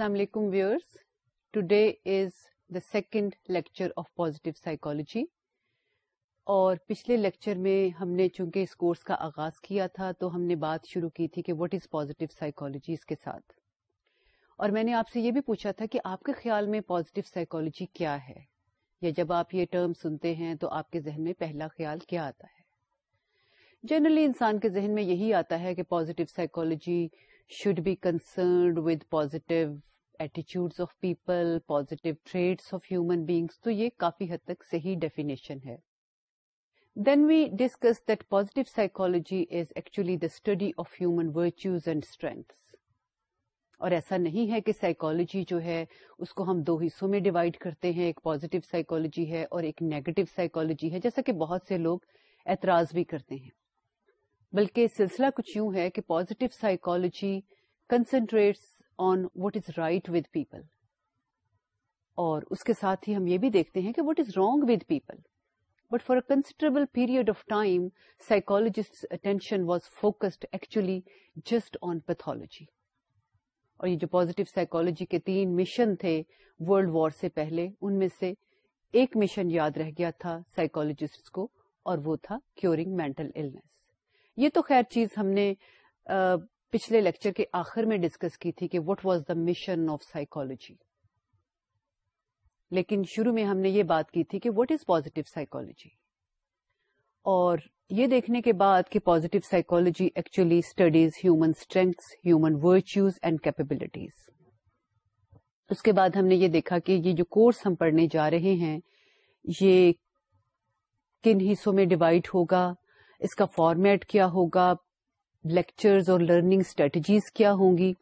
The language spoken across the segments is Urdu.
السلام علیکم where's today is the second lecture of positive psychology اور پچھلے لیکچر میں ہم نے چونکہ اس کورس کا آغاز کیا تھا تو ہم نے بات شروع کی تھی کہ وٹ از پازیٹیو سائیکالوجی اس کے ساتھ اور میں نے آپ سے یہ بھی پوچھا تھا کہ آپ کے خیال میں پازیٹیو سائیکالوجی کیا ہے یا جب آپ یہ ٹرم سنتے ہیں تو آپ کے ذہن میں پہلا خیال کیا آتا ہے جنرلی انسان کے ذہن میں یہی آتا ہے کہ positive psychology should be concerned with positive ایٹیچیوڈ of people positive traits of human beings تو یہ کافی حد تک صحیح ڈیفینیشن ہے then we discuss that is actually the study of human virtues and strengths اور ایسا نہیں ہے کہ سائیکولوجی جو ہے اس کو ہم دو حصوں میں ڈیوائڈ کرتے ہیں ایک پازیٹیو سائیکالوجی ہے اور ایک نیگیٹو سائیکولوجی ہے جیسا کہ بہت سے لوگ اعتراض بھی کرتے ہیں بلکہ سلسلہ کچھ یوں ہے کہ positive psychology concentrates what is right with people اور اس کے ساتھ ہی ہم یہ بھی دیکھتے ہیں کہ what is wrong with people but for a considerable period of time psychologist attention was focused actually just on pathology اور یہ جو پازیٹو سائیکولوجی کے تین مشن تھے ورلڈ وار سے پہلے ان میں سے ایک مشن یاد رہ گیا تھا سائیکولوجسٹ کو اور وہ تھا کیورنگ مینٹل یہ تو خیر چیز ہم نے پچھلے لیکچر کے آخر میں ڈسکس کی تھی کہ what was the mission of psychology لیکن شروع میں ہم نے یہ بات کی تھی کہ وٹ از پوزیٹو سائیکولوجی اور یہ دیکھنے کے بعد کہ psychology actually studies human strengths human virtues and capabilities اس کے بعد ہم نے یہ دیکھا کہ یہ جو کورس ہم پڑھنے جا رہے ہیں یہ کن حصوں میں ڈیوائڈ ہوگا اس کا فارمیٹ کیا ہوگا modules اسٹریٹجیز کیا ہوں گی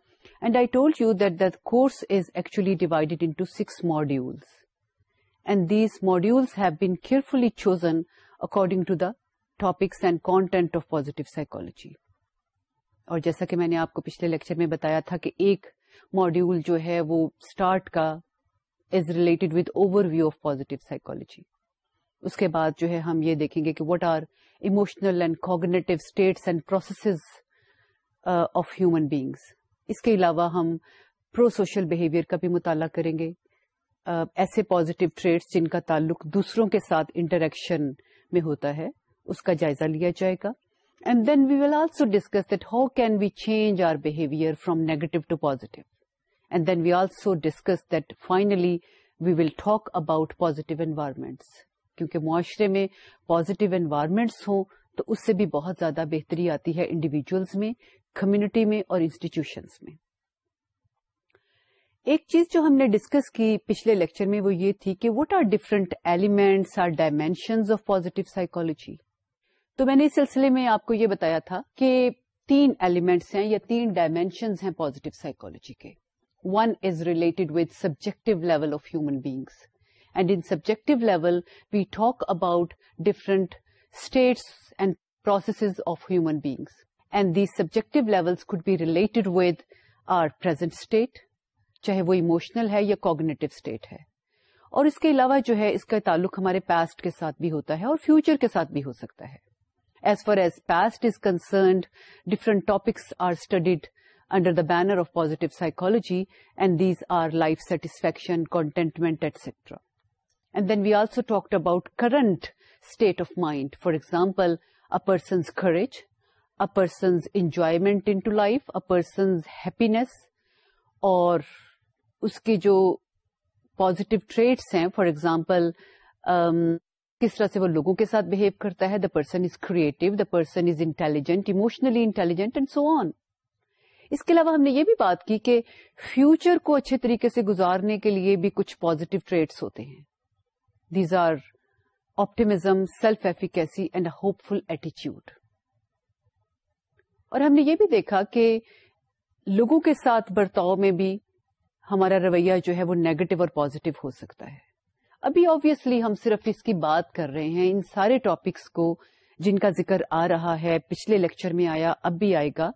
and I told you that content of positive psychology اور جیسا کہ میں نے آپ کو پچھلے لیکچر میں بتایا تھا کہ ایک ماڈیول جو ہے وہ اسٹارٹ کا is related with overview of positive psychology اس کے بعد جو ہے ہم یہ دیکھیں گے کہ what are and cognitive states and processes of human beings اس کے علاوہ ہم پرو سوشل بہیویئر کا بھی مطالعہ کریں گے uh, ایسے پازیٹیو ٹریٹس جن کا تعلق دوسروں کے ساتھ انٹریکشن میں ہوتا ہے اس کا جائزہ لیا جائے گا and then we will also discuss that how can we change our behaviour from negative to positive and then we also discuss that finally we will talk about positive environments کیونکہ معاشرے میں پازیٹیو انوائرمنٹس ہوں تو اس سے بھی بہت زیادہ بہتری آتی ہے انڈیویجلس میں کمیونٹی میں اور انسٹیٹیوشنس میں ایک چیز جو ہم نے ڈسکس کی پچھلے لیکچر میں وہ یہ تھی کہ what are different elements or dimensions of positive psychology تو میں نے اس سلسلے میں آپ کو یہ بتایا تھا کہ تین ایلیمنٹس ہیں یا تین ڈائمینشنز ہیں پازیٹیو سائیکولوجی کے one is related with subjective level of human beings and in subjective level we talk about different states and processes of human beings and these subjective levels could be related with our present state چاہے وہ اموشنل ہے یا کوگنیٹو اسٹیٹ ہے اور اس کے علاوہ جو ہے اس کا تعلق ہمارے پاسٹ کے ساتھ بھی ہوتا ہے اور فیوچر کے ساتھ بھی ہو سکتا ہے as far as past is concerned different topics are studied under the banner of positive psychology and these are life satisfaction contentment etcetera and then we also talked about current state of mind for example a person's خرچ a person's enjoyment in to life a person's happiness اور اس کے جو پازیٹیو ٹریٹس ہیں فار ایگزامپل کس طرح سے وہ لوگوں کے ساتھ بہیو کرتا ہے the person is creative the person is intelligent emotionally intelligent and so on اس کے علاوہ ہم نے یہ بھی بات کی کہ فیوچر کو اچھے طریقے سے گزارنے کے لیے بھی کچھ پازیٹیو ٹریٹس ہوتے ہیں these are optimism self efficacy and a hopeful اور ہم نے یہ بھی دیکھا کہ لوگوں کے ساتھ برتاؤ میں بھی ہمارا رویہ جو ہے وہ نیگیٹو اور پازیٹو ہو سکتا ہے ابھی آبویسلی ہم صرف اس کی بات کر رہے ہیں ان سارے ٹاپکس کو جن کا ذکر آ رہا ہے پچھلے لیکچر میں آیا اب بھی آئے گا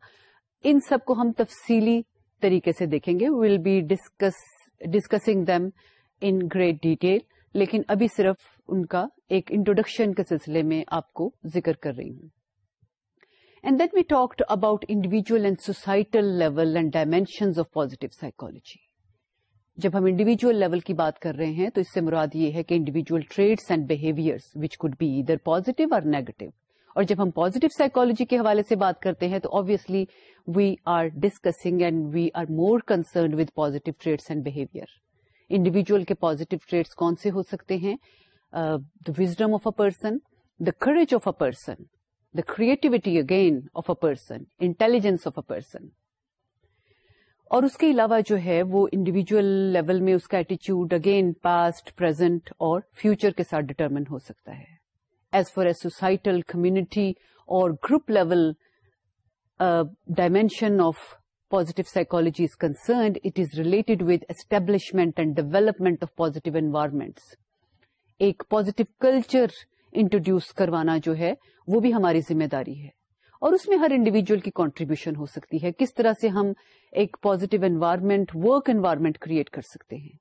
ان سب کو ہم تفصیلی طریقے سے دیکھیں گے we'll be discuss discussing them in great detail لیکن ابھی صرف ان کا ایک انٹروڈکشن کے سلسلے میں آپ کو ذکر کر رہی ہوں and that we talked about individual and societal level and dimension of positive psychology جب ہم انڈیویجل لیول کی بات کر رہے ہیں تو اس سے مراد یہ ہے کہ individual traits and behaviour which could be either positive اور نیگیٹو اور جب ہم پوزیٹو سائیکولوجی کے حوالے سے بات کرتے ہیں تو obviously we are discussing and we are more concerned with positive traits and behaviour individual کے پازیٹو ٹریٹس کون سے ہو سکتے ہیں the wisdom of a person the courage of a person the creativity again of a person intelligence of a person اور اس کے علاوہ جو ہے وہ انڈیویجل لیول میں اس کا ایٹیچیوڈ اگین پاسٹ پرزینٹ اور فیوچر کے ساتھ ڈٹرمن ہو سکتا ہے as far as societal community اور group level dimension of positive psychology is concerned, it is related with establishment and development of positive environments. ایک پازیٹو کلچر انٹروڈیوس کروانا جو ہے وہ بھی ہماری ذمہ داری ہے اور اس میں ہر انڈیویجل کی کانٹریبیوشن ہو سکتی ہے کس طرح سے ہم ایک positive environment work environment create کر سکتے ہیں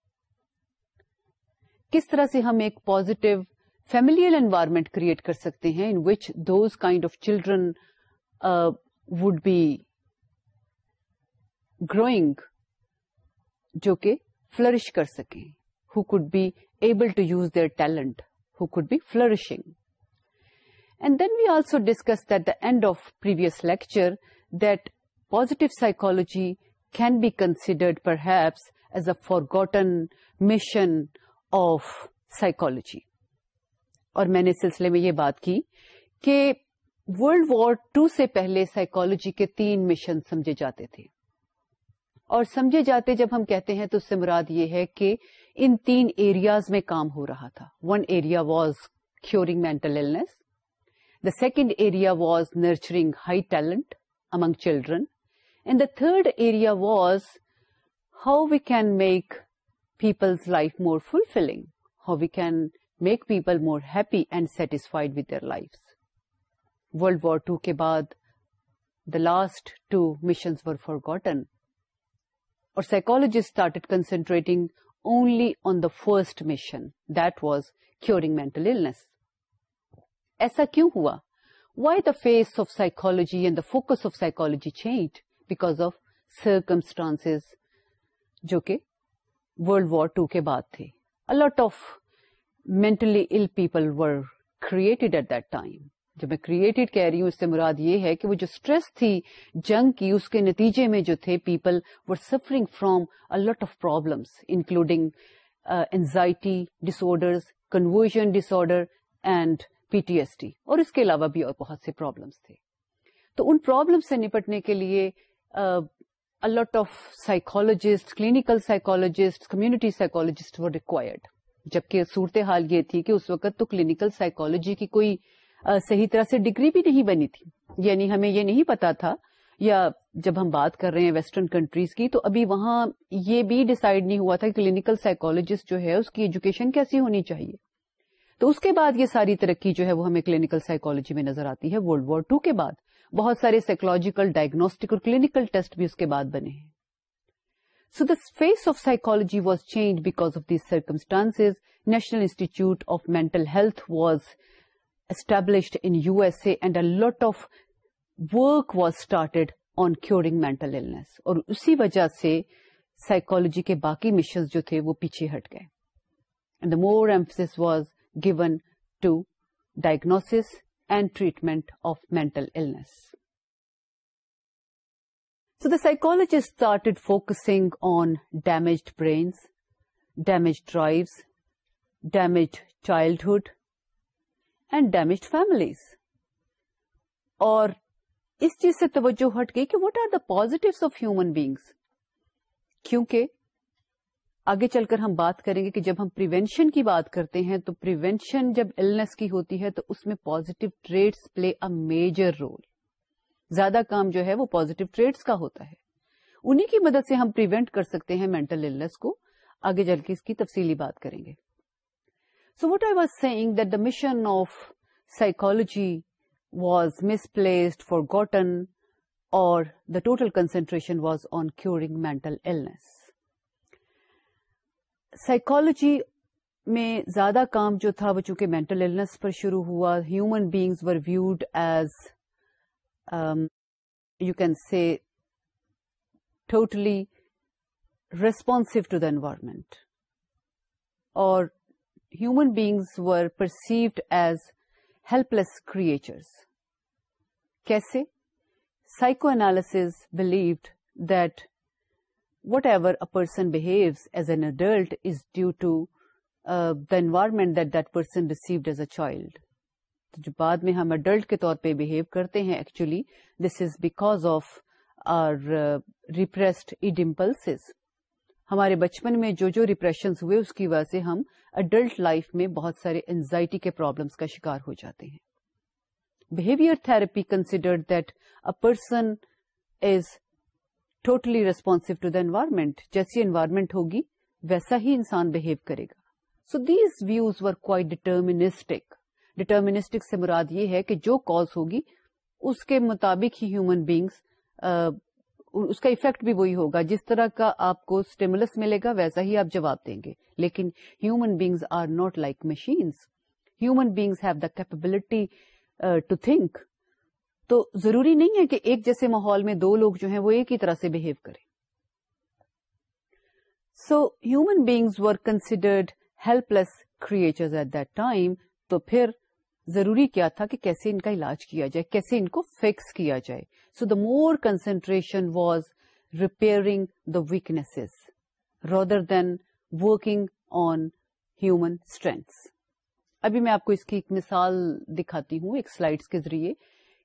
کس طرح سے ہم ایک پازیٹو فیملیل انوائرمنٹ کریٹ کر سکتے ہیں in which those kind of children would be growing جو کہ فلرش کر سکیں be be able to use their talent could be flourishing and then we also discuss at the of of lecture lecture that can be considered perhaps as a forgotten mission of psychology اور میں نے سلسلے میں یہ بات کی کہ ورلڈ وار ٹو سے پہلے سائیکولوجی کے تین مشن سمجھے جاتے تھے اور سمجھے جاتے جب ہم کہتے ہیں تو اس سے مراد یہ ہے کہ ان تین ایریاز میں کام ہو رہا تھا one area was curing mental illness the second area was nurturing high talent among children and the third area was how we can make people's life more fulfilling how we can make people more happy and satisfied with their life world war two کے بعد the last two missions forgotten اور started concentrating only on the first mission that was curing mental ایسا کیوں ہوا why the face of psychology and the focus of psychology change because of circumstance جو کہ ورلڈ وار ٹو کے بعد تھے الاٹ آف میں جب میں کریٹڈ کہہ رہی ہوں اس سے مراد یہ ہے کہ وہ جو اسٹریس تھی جنگ کی اس کے نتیجے میں جو تھے people were suffering from lot of problems including anxiety disorder conversion disorder and P T S T اور اس کے علاوہ بھی اور بہت سے پرابلمس تھے تو ان پرابلم سے نپٹنے کے لیے lot of psychologist clinical psychologist community psychologist required جبکہ صورتحال یہ تھی کہ اس وقت تو کلینکل سائیکولوجی کی کوئی صحیح طرح سے ڈگری بھی نہیں بنی تھی یعنی ہمیں یہ نہیں پتا تھا یا جب ہم بات کر رہے ہیں ویسٹرن کنٹریز کی تو ابھی وہاں یہ بھی ڈسائڈ نہیں ہوا تھا کہ کلینکل سائیکولوجسٹ جو ہے اس کی ایجوکیشن کیسی ہونی چاہیے تو اس کے بعد یہ ساری ترقی جو ہے وہ ہمیں کلینکل سائیکولوجی میں نظر آتی ہے ولڈ وار ٹو کے بعد بہت سارے سائیکولوجیکل ڈائگنوسٹک اور کلینکل ٹیسٹ بھی اس کے بعد بنے ہیں so the face of psychology was change because of these circumstance national institute of mental health was shed in U S A and a lot of work was started on curing mental illness اور اسی وجہ سے سائکولوجی کے باقی مشنز جو تھے وہ پیچھے ہٹ گئے the more emphasis was given to diagnose and treatment of mental illness so the psychology started focusing on damaged brains damage drives damaged childhood اس چیز سے توجہ ہٹ گئی کہ what are the positive of human beings کیونکہ آگے چل کر ہم بات کریں گے کہ جب ہم پریونشن کی بات کرتے ہیں تو جب النس کی ہوتی ہے تو اس میں positive traits play a major role زیادہ کام جو ہے وہ پوزیٹو ٹریڈس کا ہوتا ہے انہیں کی مدد سے ہم پریونٹ کر سکتے ہیں مینٹل النس کو آگے چل کے اس کی تفصیلی بات کریں گے so what I was saying the mission of of was was forgotten اور the total concentration was on curing mental illness Psychology میں زیادہ کام جو تھا وہ چونکہ مینٹل ایلنس پر شروع ہوا human beings were viewed as you can see totally responsive to the environment اور human beings were perceived as helpless creatures. Kaise? Psychoanalysis believed that whatever a person behaves as an adult is due to uh, the environment that that person received as a child. جو بعد میں ہم اڈلٹ کے طور پہ بہیو کرتے ہیں actually this is because of our repressed id impulse ہمارے بچپن میں جو جو ریپریشنز ہوئے اس کی وجہ سے ہم اڈلٹ لائف میں بہت سارے انزائٹی کے پرابلمس کا شکار ہو جاتے ہیں behaviour therapy considered that a person is totally responsive to the environment جیسی انوائرمنٹ ہوگی ویسا ہی انسان بہیو کرے گا so these views were quite deterministic deterministic سے مراد یہ ہے کہ جو کاز ہوگی اس کے مطابق ہی ہیومن بیگس اس کا افیکٹ بھی وہی ہوگا جس طرح کا آپ کو اسٹیمولس ملے گا ویسا ہی آپ جواب دیں گے لیکن human beings are not like machines human beings have the capability to think تو ضروری نہیں ہے کہ ایک جیسے ماحول میں دو لوگ جو ہیں وہ ایک ہی طرح سے بہیو کریں so human beings were considered helpless creatures at that time تو پھر ضروری کیا تھا کہ کیسے ان کا علاج کیا جائے کیسے ان کو فکس کیا جائے so the more concentration was repairing the weakness rather than working on human strengths ابھی میں آپ کو اس کی ایک مثال دکھاتی ہوں ایک سلائڈس کے ذریعے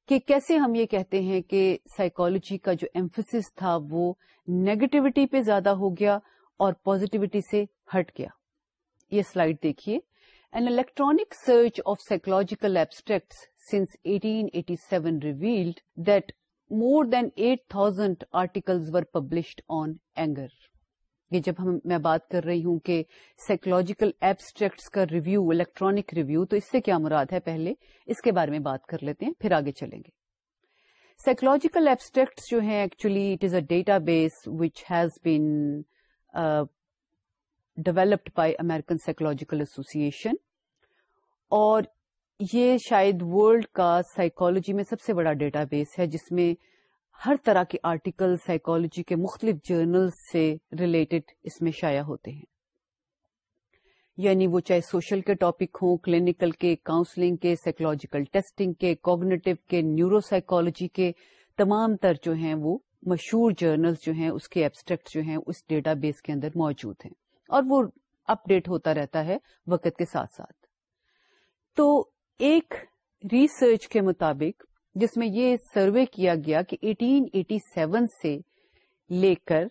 کہ کیسے ہم یہ کہتے ہیں کہ سائیکالوجی کا جو ایمفس تھا وہ نیگیٹوٹی پہ زیادہ ہو گیا اور پوزیٹیوٹی سے ہٹ گیا یہ سلائڈ دیکھیے An search of of abstracts abstracts since revealed that more than than 8,000 articles were published on anger یہ جب ہم میں بات کر رہی ہوں کہ سائیکولوجیکل ایبسٹریکٹس کا ریویو الیکٹرانک ریویو تو اس سے کیا مراد ہے پہلے اس کے بارے میں بات کر لیتے ہیں پھر آگے چلیں گے سائیکولوجیکل ایبسٹریکٹس جو ہیں actually it is a database which has been developed by American psychological association اور یہ شاید ورلڈ کا سائیکولوجی میں سب سے بڑا ڈیٹا بیس ہے جس میں ہر طرح کے آرٹیکل سائیکولوجی کے مختلف جرنل سے ریلیٹڈ اس میں شائع ہوتے ہیں یعنی وہ چاہے سوشل کے ٹاپک ہوں کلینکل کے کاؤنسلنگ کے سائیکولوجیکل ٹیسٹنگ کے کوگنیٹو کے نیورو سائیکولوجی کے تمام تر جو ہیں وہ مشہور جرنلز جو ہیں اس کے ایبسٹریکٹ جو ہیں اس ڈیٹا بیس کے اندر موجود ہیں اور وہ اپ ڈیٹ ہوتا رہتا ہے وقت کے ساتھ ساتھ تو ایک ریسرچ کے مطابق جس میں یہ سروے کیا گیا کہ 1887 سے لے کر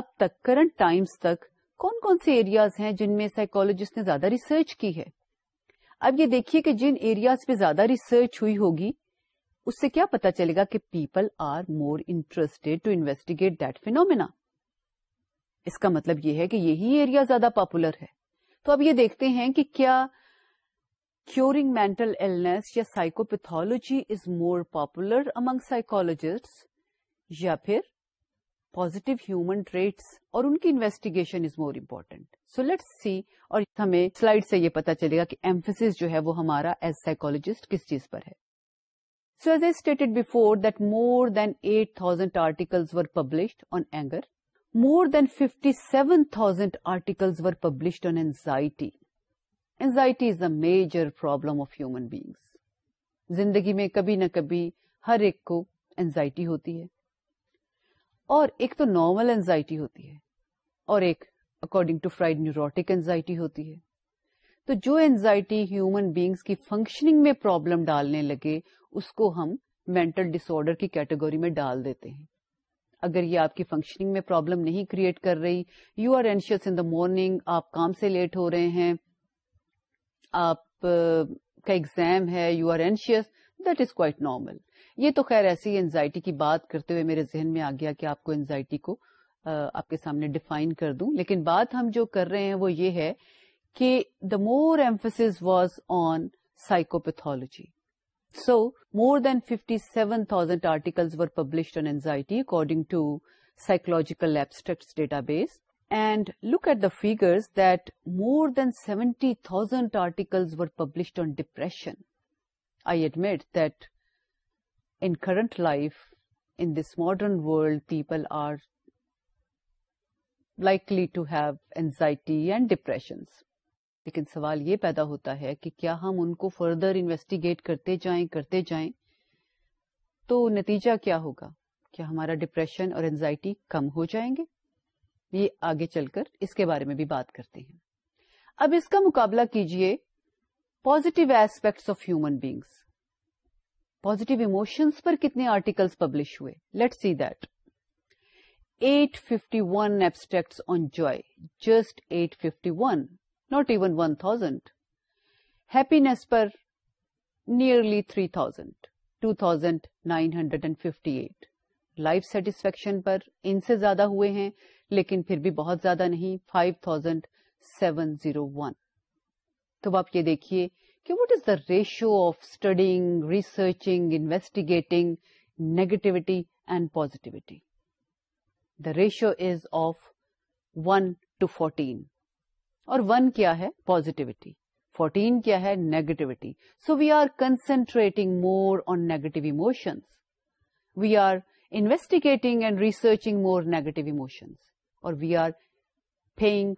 اب تک کرنٹ ٹائمز تک کون کون سے ایریاز ہیں جن میں سائیکولوجسٹ نے زیادہ ریسرچ کی ہے اب یہ دیکھیے کہ جن ایریاز پہ زیادہ ریسرچ ہوئی ہوگی اس سے کیا پتا چلے گا کہ people are more interested to investigate that phenomena اس کا مطلب یہ ہے کہ یہی ایریا زیادہ پاپولر ہے تو اب یہ دیکھتے ہیں کہ کیا کیورنگ مینٹل ایلنس یا psychopathology is more popular among psychologists یا پھر پازیٹو ہیومن ٹریٹس اور ان کی investigation is more important so let see اور ہمیں سلائڈ سے یہ پتا چلے گا کہ ایمفیس جو ہے وہ ہمارا ایز سائیکولوجسٹ کس چیز پر ہے so as a stated before more than eight thousand were published on anger more than fifty seven thousand article published on anxiety anxiety is a major problem of human beings زندگی میں کبھی نہ کبھی ہر ایک کو اینزائٹی ہوتی ہے اور ایک تو نارمل اینزائٹی ہوتی ہے اور ایک according to Freud neurotic anxiety ہوتی ہے تو جو اینزائٹی ہیومن بیگس کی فنکشننگ میں پرابلم ڈالنے لگے اس کو ہم مینٹل آرڈر کی کیٹیگری میں ڈال دیتے ہیں اگر یہ آپ کی فنکشننگ میں پرابلم نہیں کریٹ کر رہی you are anxious in the morning آپ کام سے لیٹ ہو رہے ہیں آپ کا ایگزام ہے you are anxious that is quite normal یہ تو خیر ایسی اینزائٹی کی بات کرتے ہوئے میرے ذہن میں آ گیا کہ آپ کو اینزائٹی کو آپ کے سامنے ڈیفائن کر دوں لیکن بات ہم جو کر رہے ہیں وہ یہ ہے کہ the more emphasis was on psychopathology So, more than 57,000 articles were published on anxiety according to Psychological Abstracts database. And look at the figures that more than 70,000 articles were published on depression. I admit that in current life, in this modern world, people are likely to have anxiety and depressions. لیکن سوال یہ پیدا ہوتا ہے کہ کیا ہم ان کو فردر انویسٹیگیٹ کرتے جائیں کرتے جائیں تو نتیجہ کیا ہوگا کیا ہمارا ڈپریشن اور انزائٹی کم ہو جائیں گے یہ آگے چل کر اس کے بارے میں بھی بات کرتے ہیں اب اس کا مقابلہ کیجئے positive aspects of human beings positive emotions پر کتنے آرٹیکلس پبلش ہوئے let see that one abstracts on just eight fifty not even one thousand happiness per nearly three thousand two thousand nine hundred and fifty eight life satisfaction پر ان سے زیادہ ہوئے ہیں لیکن پھر بھی بہت زیادہ نہیں five thousand seven zero one تو آپ یہ دیکھیے کہ what is the ratio of studying research investigating negativity and positivity the ratio is of one two forty اور ون کیا ہے پوزیٹیوٹی فورٹین کیا ہے negativity so we are concentrating more on negative emotions we are investigating and researching more negative emotions اور we are paying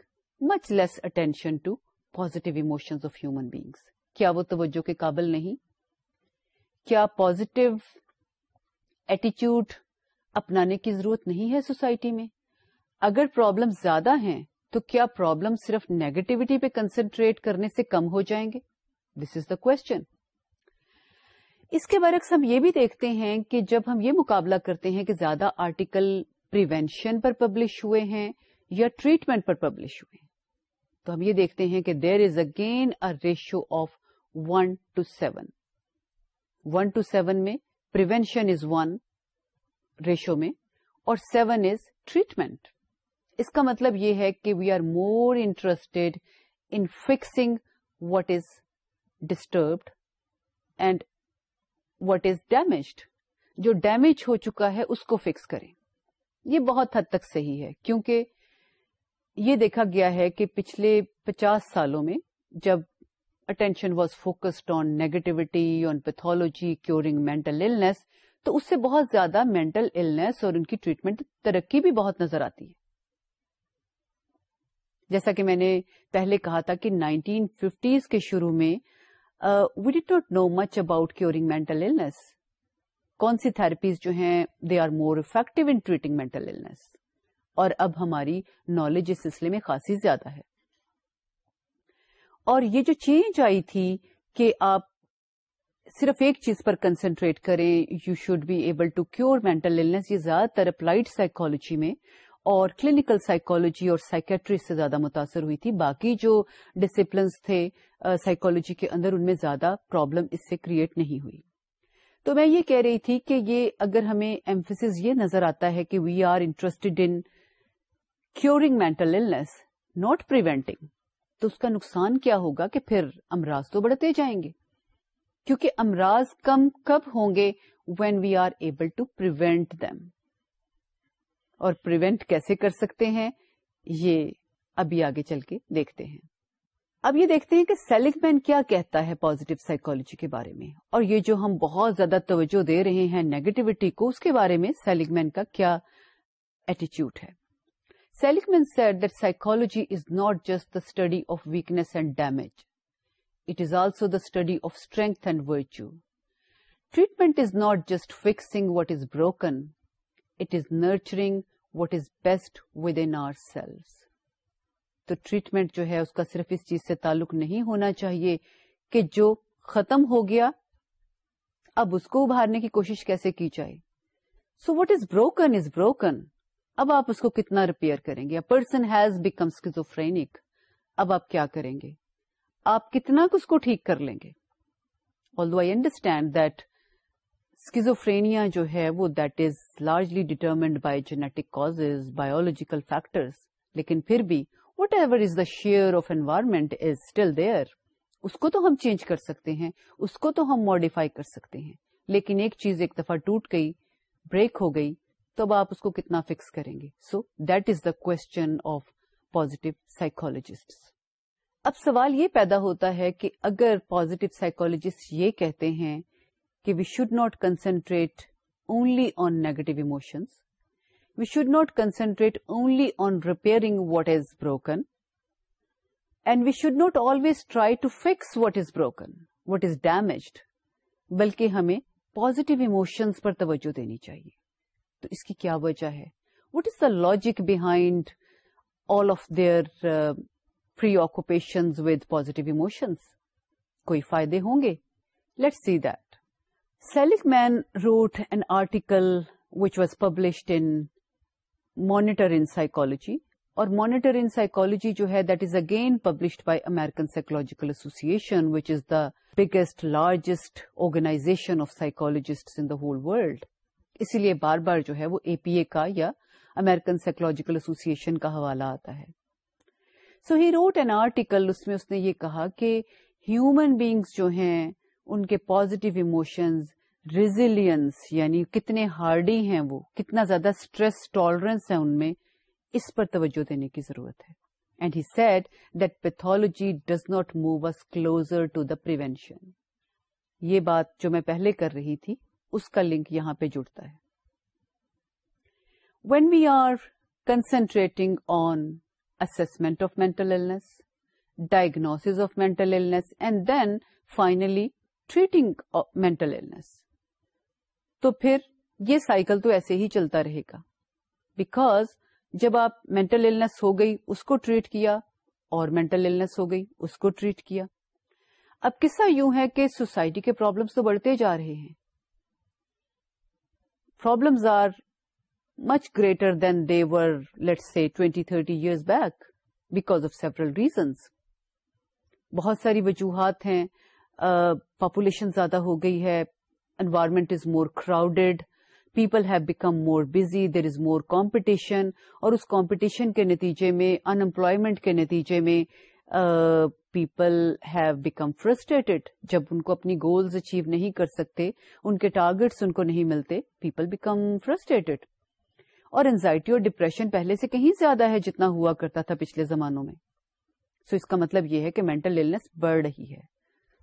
much less attention to positive emotions of human beings کیا وہ توجہ کے قابل نہیں کیا پازیٹیو ایٹیچیوڈ اپنانے کی ضرورت نہیں ہے سوسائٹی میں اگر پرابلم زیادہ ہیں تو کیا پرابلم صرف نیگیٹوٹی پہ کنسنٹریٹ کرنے سے کم ہو جائیں گے دس از دا کوشچن اس کے برعکس ہم یہ بھی دیکھتے ہیں کہ جب ہم یہ مقابلہ کرتے ہیں کہ زیادہ آرٹیکل پریونشن پر پبلش ہوئے ہیں یا ٹریٹمنٹ پر پبلش ہوئے ہیں تو ہم یہ دیکھتے ہیں کہ there is again a ratio of one seven one two seven میں پروینشن از ون ریشو میں اور سیون از ٹریٹمنٹ اس کا مطلب یہ ہے کہ we are more interested in fixing what is disturbed and what is damaged جو ڈیمیج ہو چکا ہے اس کو فکس کریں یہ بہت حد تک صحیح ہے کیونکہ یہ دیکھا گیا ہے کہ پچھلے پچاس سالوں میں جب attention was focused on negativity on pathology curing mental illness تو اس سے بہت زیادہ مینٹل النیس اور ان کی ٹریٹمنٹ ترقی بھی بہت نظر آتی ہے جیسا کہ میں نے پہلے کہا تھا کہ نائنٹین ففٹیز کے شروع میں we did not know much about curing mental illness کون سی تھراپیز جو ہیں they are more effective in treating mental اور اب ہماری نالج اس سلسلے میں خاصی زیادہ ہے اور یہ جو چینج آئی تھی کہ آپ صرف ایک چیز پر کنسنٹریٹ کریں you should be able to cure mental یہ زیادہ تر اپلائڈ سائیکولوجی میں اور کلینکل سائیکالوجی اور سائکیٹری سے زیادہ متاثر ہوئی تھی باقی جو ڈسپلنس تھے سائیکالوجی کے اندر ان میں زیادہ پرابلم اس سے کریٹ نہیں ہوئی تو میں یہ کہہ رہی تھی کہ یہ اگر ہمیں ایمفیس یہ نظر آتا ہے کہ we are interested in curing mental illness not preventing تو اس کا نقصان کیا ہوگا کہ پھر امراض تو بڑھتے جائیں گے کیونکہ امراض کم کب ہوں گے when we are able to prevent them اور پریونٹ کیسے کر سکتے ہیں یہ ابھی آگے چل کے دیکھتے ہیں اب یہ دیکھتے ہیں کہ سیلک مین کیا کہتا ہے پوزیٹو سائیکولوجی کے بارے میں اور یہ جو ہم بہت زیادہ توجہ دے رہے ہیں نیگیٹوٹی کو اس کے بارے میں سیلک مین کا کیا ایٹیچیوڈ ہے Seligman said that psychology is not just the study of weakness and damage it is also the study of strength and virtue treatment is not just fixing what is broken it is nurturing what is best within our تو ٹریٹمنٹ جو ہے اس کا صرف اس چیز سے تعلق نہیں ہونا چاہیے کہ جو ختم ہو گیا اب اس کو ابھارنے کی کوشش کیسے کی جائے so what is broken is broken اب آپ اس کو کتنا ریپیئر کریں گے پرسن ہیز اب آپ کیا کریں گے آپ کتنا اس کو ٹھیک کر لیں گے although I understand that schizophrenia جو ہے وہ that is largely determined by genetic cause biological factors لیکن پھر بھی whatever is the share of environment is still there اس کو تو ہم چینج کر سکتے ہیں اس کو تو ہم ماڈیفائی کر سکتے ہیں لیکن ایک چیز ایک دفعہ ٹوٹ گئی بریک ہو گئی تب آپ اس کو کتنا فکس کریں گے so that is the question of positive psychologist اب سوال یہ پیدا ہوتا ہے کہ اگر پازیٹو سائیکولوجسٹ یہ کہتے ہیں کہ we should not concentrate only on negative emotions we should not concentrate only on repairing what is broken and we should not always try to fix what is broken what is damaged بلکہ ہمیں پازیٹیو ایموشنس پر توجہ دینی چاہیے تو اس کی کیا وجہ ہے what is the logic behind all of their preoccupation with positive emotions کوئی فائدے ہوں گے let see that Seligman wrote which article which in published in monitor in Monitor اور مانیٹر ان hai, جو ہے that is again published by American psychological association which is the biggest largest psychologists of the whole world. اسی لیے بار بار جو ہے وہ اے پی اے کا یا امیرکن سائیکولوجیکل ایسوسیشن کا حوالہ آتا ہے so he wrote an article اس میں اس نے یہ کہا کہ ہیومن بیگس جو ہیں ان کے پوزیٹو ایموشنز ریزیلینس یعنی کتنے ہارڈی ہیں وہ کتنا زیادہ اسٹریس ٹالرنس ہے ان میں اس پر توجہ دینے کی ضرورت ہے and he said that pathology does not move us closer to the prevention یہ بات جو میں پہلے کر رہی تھی اس کا لنک یہاں پہ جڑتا ہے when we are concentrating on assessment of mental illness diagnosis of mental illness and then finally treating یہ سائیکل تو ایسے ہی چلتا رہے گا بیکاز جب آپ مینٹل ایلنس ہو گئی اس کو ٹریٹ کیا اور مینٹل ایلنس ہو گئی اس کو ٹریٹ کیا اب قصہ یوں ہے کہ سوسائٹی کے پرابلمس تو بڑھتے جا رہے ہیں problems are much greater than the twenty thirty year back because of several reasons بہت ساری وجوہات ہیں پاپولیشن زیادہ ہو گئی ہے environment is more crowded people have become more busy there is more competition اور اس کمپٹیشن کے نتیجے میں ان امپلائمنٹ کے نتیجے میں پیپل ہیو بیکم فرسٹریٹڈ جب ان کو اپنی گولز اچیو نہیں کر سکتے ان کے ٹارگیٹس ان کو نہیں ملتے پیپل بیکم فرسٹریٹڈ اور انزائٹی اور ڈپریشن پہلے سے کہیں زیادہ ہے جتنا ہوا کرتا تھا پچھلے زمانوں میں سو so اس کا مطلب یہ ہے کہ ایلنس بڑھ رہی ہے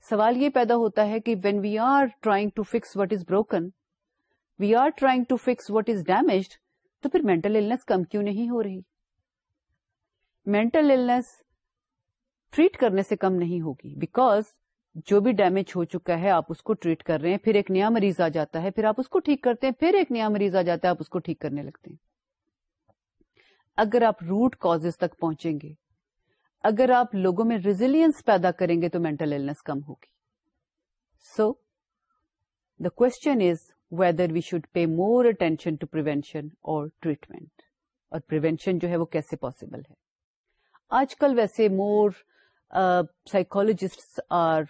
سوال یہ پیدا ہوتا ہے کہ when we are trying to fix what is broken we are trying to fix what is damaged تو پھر کم کیوں نہیں ہو رہی کرنے سے کم نہیں ہوگی بیکاز جو بھی ڈیمیج ہو چکا ہے آپ اس کو ٹریٹ کر رہے ہیں پھر ایک نیا مریض آ جاتا ہے پھر آپ اس کو ٹھیک کرتے ہیں پھر ایک نیا مریض آ جاتا ہے آپ اس کو ٹھیک کرنے لگتے ہیں اگر آپ روٹ کاز تک پہنچیں گے اگر آپ لوگوں میں ریزیلینس پیدا کریں گے تو مینٹل ایلنس کم ہوگی so the question is whether we should pay more attention to prevention اور ٹریٹمنٹ اور پروینشن جو ہے وہ کیسے پاسبل ہے آج کل ویسے more psychologists are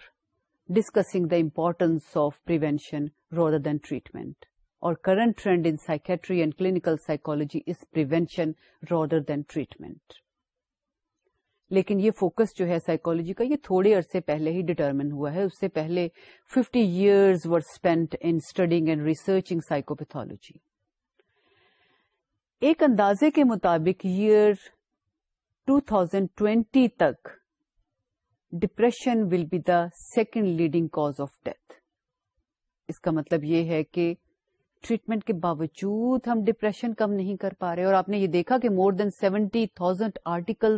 discussing the importance of prevention rather than treatment اور current trend in psychiatry and clinical psychology is prevention rather than treatment لیکن یہ فوکس جو ہے سائیکولوجی کا یہ تھوڑے عرصے پہلے ہی ڈٹرمن ہوا ہے اس سے پہلے fifty years were spend in studying and researching psychopathology ایک اندازے کے مطابق ایئر 2020 تک depression will be the second leading cause of death اس کا مطلب یہ ہے کہ ٹریٹمنٹ کے باوجود ہم ڈپریشن کم نہیں کر پا رہے اور آپ نے یہ دیکھا کہ more than seventy thousand article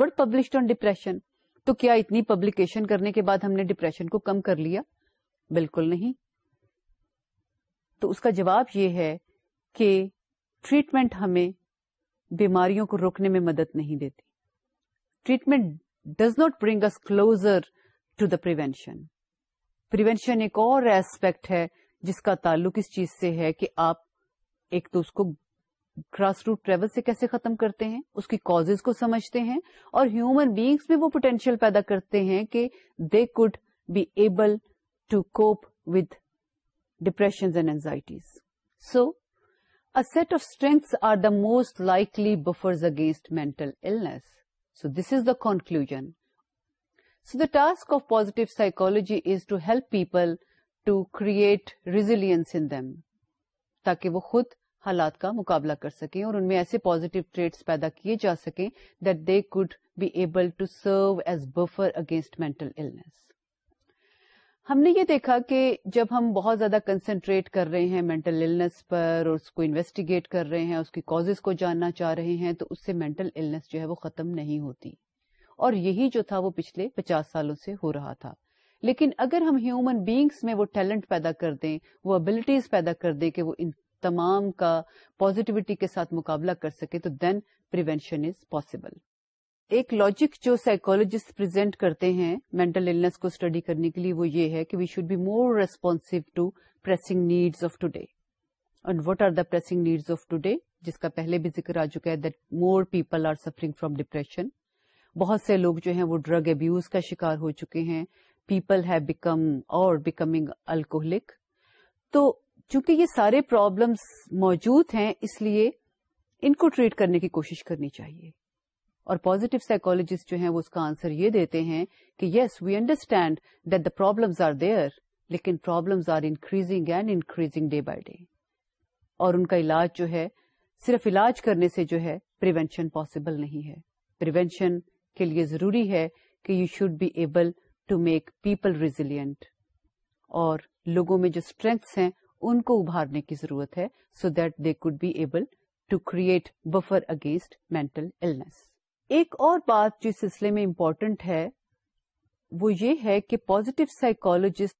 were published on depression تو کیا اتنی پبلیکیشن کرنے کے بعد ہم نے ڈپریشن کو کم کر لیا بالکل نہیں تو اس کا جواب یہ ہے کہ ٹریٹمنٹ ہمیں بیماریوں کو روکنے میں مدد نہیں دیتی treatment does not bring closer to the prevention prevention ایک اور ایسپیکٹ ہے جس کا تعلق اس چیز سے ہے کہ آپ ایک تو اس کو گراس روٹ ٹریول سے کیسے ختم کرتے ہیں اس کی کاز کو سمجھتے ہیں اور ہیومن بیگس میں وہ پوٹینشیل پیدا کرتے ہیں کہ they could be able to cope with depression and anxieties so a set of strengths are the most likely buffers against mental illness so this is the conclusion so the task of positive psychology is to help people to create resilience in them تاکہ وہ خود حالات کا مقابلہ کر سکیں اور ان میں ایسے پوزیٹو ٹریٹس پیدا کیے جا سکیں that they could be able to serve as buffer against mental ہم نے یہ دیکھا کہ جب ہم بہت زیادہ کنسنٹریٹ کر رہے ہیں مینٹل مینٹلس پر اور اس کو انویسٹیگیٹ کر رہے ہیں اس کی کاز کو جاننا چاہ رہے ہیں تو اس سے مینٹل النےس جو ہے وہ ختم نہیں ہوتی اور یہی جو تھا وہ پچھلے پچاس سالوں سے ہو رہا تھا لیکن اگر ہم ہیومن بینگس میں وہ ٹیلنٹ پیدا کر دیں وہ ابلٹیز پیدا کر دیں کہ وہ ان تمام کا پازیٹیوٹی کے ساتھ مقابلہ کر سکے تو دین پریونشن از پاسبل ایک لاجک جو سائیکولوجسٹ پرزینٹ کرتے ہیں مینٹل النس کو اسٹڈی کرنے کے لیے وہ یہ ہے کہ we should be more responsive to pressing needs of today and what are the pressing needs of today جس کا پہلے بھی ذکر آ چکا ہے that more people are suffering from depression بہت سے لوگ جو ہیں وہ ڈرگ ابیوز کا شکار ہو چکے ہیں پیپل ہیو بیکم اور بیکمنگ الکوہلک تو چونکہ یہ سارے پرابلمس موجود ہیں اس لیے ان کو ٹریٹ کرنے کی کوشش کرنی چاہیے اور پوزیٹو سائیکولوجسٹ جو ہیں وہ اس کا آنسر یہ دیتے ہیں کہ yes we understand that the problems are there لیکن problems are increasing and increasing day by day اور ان کا علاج جو ہے صرف علاج کرنے سے جو ہے پروینشن پاسبل نہیں ہے پروینشن کے لیے ضروری ہے کہ you should be able to make people resilient اور لوگوں میں جو اسٹرینگس ہیں ان کو ابھارنے کی ضرورت ہے so that they could be able to create buffer against mental illness ایک اور بات جو سلسلے میں امپورٹنٹ ہے وہ یہ ہے کہ positive psychologist